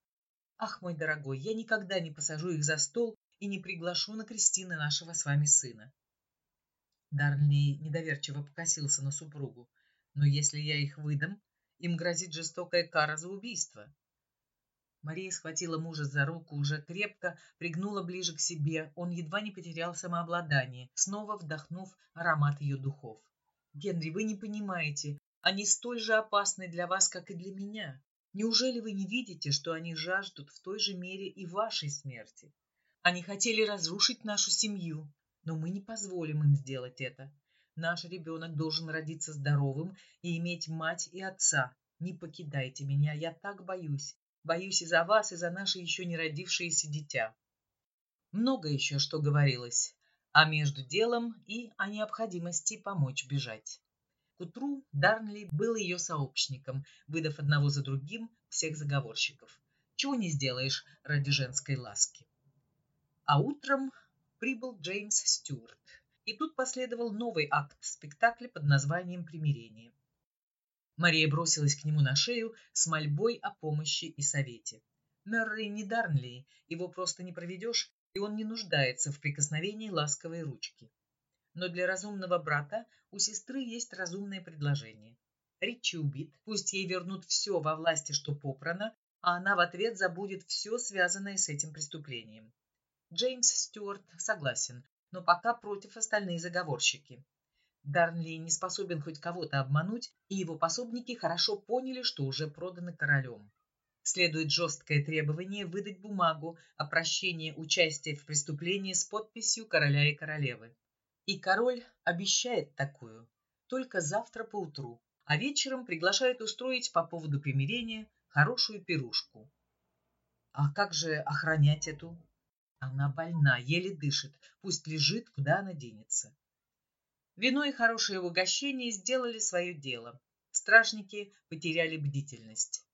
Ах, мой дорогой, я никогда не посажу их за стол и не приглашу на крестины нашего с вами сына. Дарнли недоверчиво покосился на супругу. Но если я их выдам, им грозит жестокая кара за убийство. Мария схватила мужа за руку уже крепко, пригнула ближе к себе. Он едва не потерял самообладание, снова вдохнув аромат ее духов. «Генри, вы не понимаете, они столь же опасны для вас, как и для меня. Неужели вы не видите, что они жаждут в той же мере и вашей смерти? Они хотели разрушить нашу семью, но мы не позволим им сделать это. Наш ребенок должен родиться здоровым и иметь мать и отца. Не покидайте меня, я так боюсь. Боюсь и за вас, и за наше еще не родившееся дитя. Много еще что говорилось, а между делом и о необходимости помочь бежать. К утру Дарнли был ее сообщником, выдав одного за другим всех заговорщиков. Чего не сделаешь ради женской ласки. А утром прибыл Джеймс Стюарт. И тут последовал новый акт спектакля под названием «Примирение». Мария бросилась к нему на шею с мольбой о помощи и совете. Мерри не Дарнли, его просто не проведешь, и он не нуждается в прикосновении ласковой ручки. Но для разумного брата у сестры есть разумное предложение. Ричи убит, пусть ей вернут все во власти, что попрано, а она в ответ забудет все, связанное с этим преступлением. Джеймс Стюарт согласен, но пока против остальные заговорщики. Дарнли не способен хоть кого-то обмануть, и его пособники хорошо поняли, что уже проданы королем. следует жесткое требование выдать бумагу о прощении участия в преступлении с подписью короля и королевы. И король обещает такую только завтра поутру, а вечером приглашает устроить по поводу примирения хорошую пирушку. А как же охранять эту? Она больна, еле дышит, пусть лежит, куда она денется. Вино и хорошее угощение сделали свое дело. Стражники потеряли бдительность.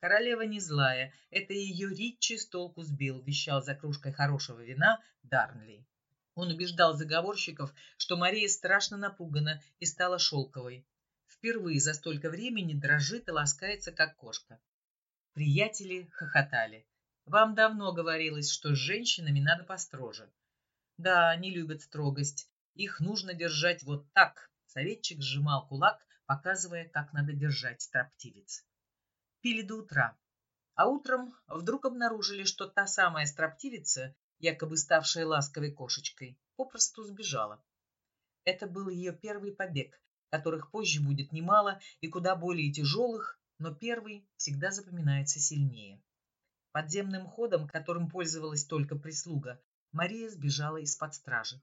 Королева не злая, это ее Ричи с толку сбил, вещал за кружкой хорошего вина Дарнли. Он убеждал заговорщиков, что Мария страшно напугана и стала шелковой. Впервые за столько времени дрожит и ласкается, как кошка. Приятели хохотали. Вам давно говорилось, что с женщинами надо построже. Да, они любят строгость. Их нужно держать вот так. Советчик сжимал кулак, показывая, как надо держать строптивец пили до утра. А утром вдруг обнаружили, что та самая строптивица, якобы ставшая ласковой кошечкой, попросту сбежала. Это был ее первый побег, которых позже будет немало и куда более тяжелых, но первый всегда запоминается сильнее. Подземным ходом, которым пользовалась только прислуга, Мария сбежала из-под стражи.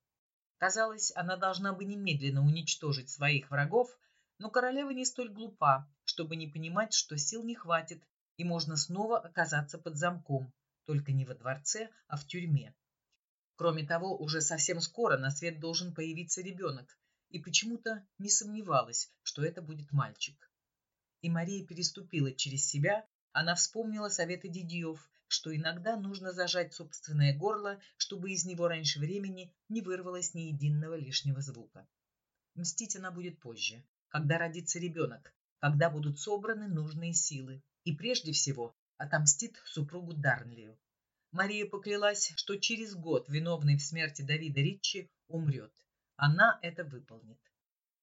Казалось, она должна бы немедленно уничтожить своих врагов, но королева не столь глупа, чтобы не понимать, что сил не хватит, и можно снова оказаться под замком, только не во дворце, а в тюрьме. Кроме того, уже совсем скоро на свет должен появиться ребенок, и почему-то не сомневалась, что это будет мальчик. И Мария переступила через себя, она вспомнила советы Дидьев, что иногда нужно зажать собственное горло, чтобы из него раньше времени не вырвалось ни единого лишнего звука. Мстить она будет позже, когда родится ребенок, когда будут собраны нужные силы. И прежде всего отомстит супругу Дарнлию. Мария поклялась, что через год виновный в смерти Давида Ричи умрет. Она это выполнит.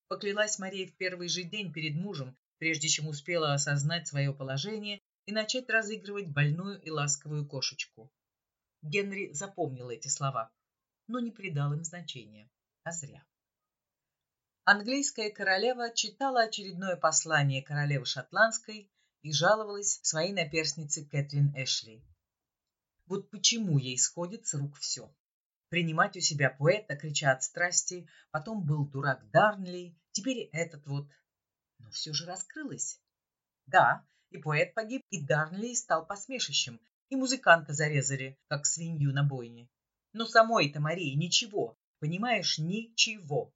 Поклялась Мария в первый же день перед мужем, прежде чем успела осознать свое положение и начать разыгрывать больную и ласковую кошечку. Генри запомнил эти слова, но не придал им значения, а зря английская королева читала очередное послание королевы шотландской и жаловалась своей наперснице Кэтрин Эшли. Вот почему ей сходит с рук все. Принимать у себя поэта, крича от страсти, потом был дурак Дарнли, теперь этот вот. Но все же раскрылось. Да, и поэт погиб, и Дарнли стал посмешищем, и музыканта зарезали, как свинью на бойне. Но самой-то Марии ничего, понимаешь, ничего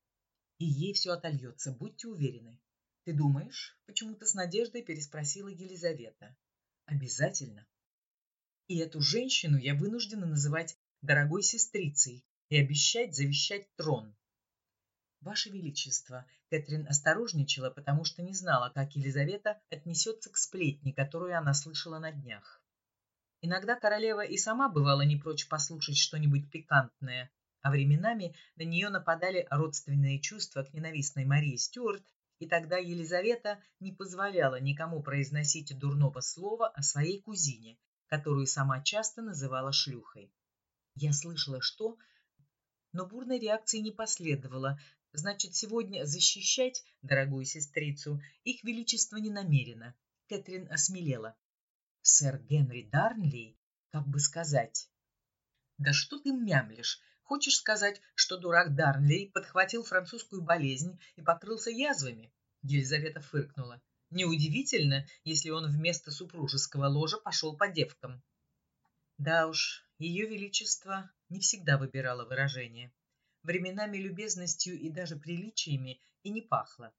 и ей все отольется, будьте уверены. Ты думаешь? Почему-то с надеждой переспросила Елизавета. Обязательно. И эту женщину я вынуждена называть дорогой сестрицей и обещать завещать трон. Ваше Величество, Кэтрин осторожничала, потому что не знала, как Елизавета отнесется к сплетне, которую она слышала на днях. Иногда королева и сама бывала не прочь послушать что-нибудь пикантное, а временами на нее нападали родственные чувства к ненавистной Марии Стюарт, и тогда Елизавета не позволяла никому произносить дурного слова о своей кузине, которую сама часто называла шлюхой. Я слышала, что... Но бурной реакции не последовало. Значит, сегодня защищать дорогую сестрицу их величество не намерено. Кэтрин осмелела. Сэр Генри Дарнли, как бы сказать... Да что ты мямлишь? Хочешь сказать, что дурак Дарнли подхватил французскую болезнь и покрылся язвами? Елизавета фыркнула. Неудивительно, если он вместо супружеского ложа пошел по девкам. Да уж, ее величество не всегда выбирало выражение. Временами любезностью и даже приличиями и не пахло.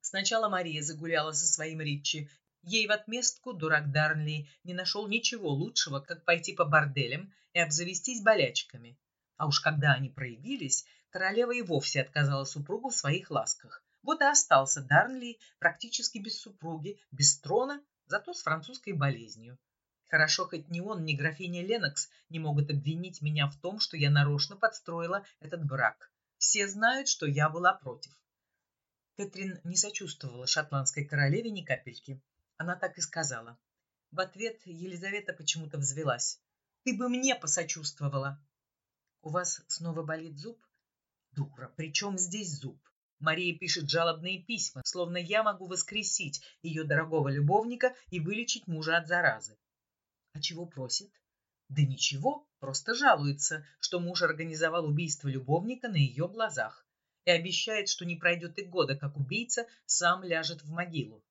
Сначала Мария загуляла со своим Ричи. Ей в отместку дурак Дарнли не нашел ничего лучшего, как пойти по борделям и обзавестись болячками. А уж когда они проявились, королева и вовсе отказала супругу в своих ласках. Вот и остался Дарнли практически без супруги, без трона, зато с французской болезнью. Хорошо, хоть ни он, ни графиня Ленокс не могут обвинить меня в том, что я нарочно подстроила этот брак. Все знают, что я была против. Кэтрин не сочувствовала шотландской королеве ни капельки. Она так и сказала. В ответ Елизавета почему-то взвелась. «Ты бы мне посочувствовала!» У вас снова болит зуб? Дура, при чем здесь зуб? Мария пишет жалобные письма, словно я могу воскресить ее дорогого любовника и вылечить мужа от заразы. А чего просит? Да ничего, просто жалуется, что муж организовал убийство любовника на ее глазах и обещает, что не пройдет и года, как убийца сам ляжет в могилу.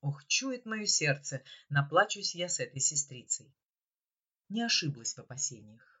Ох, чует мое сердце, наплачусь я с этой сестрицей. Не ошиблась в опасениях.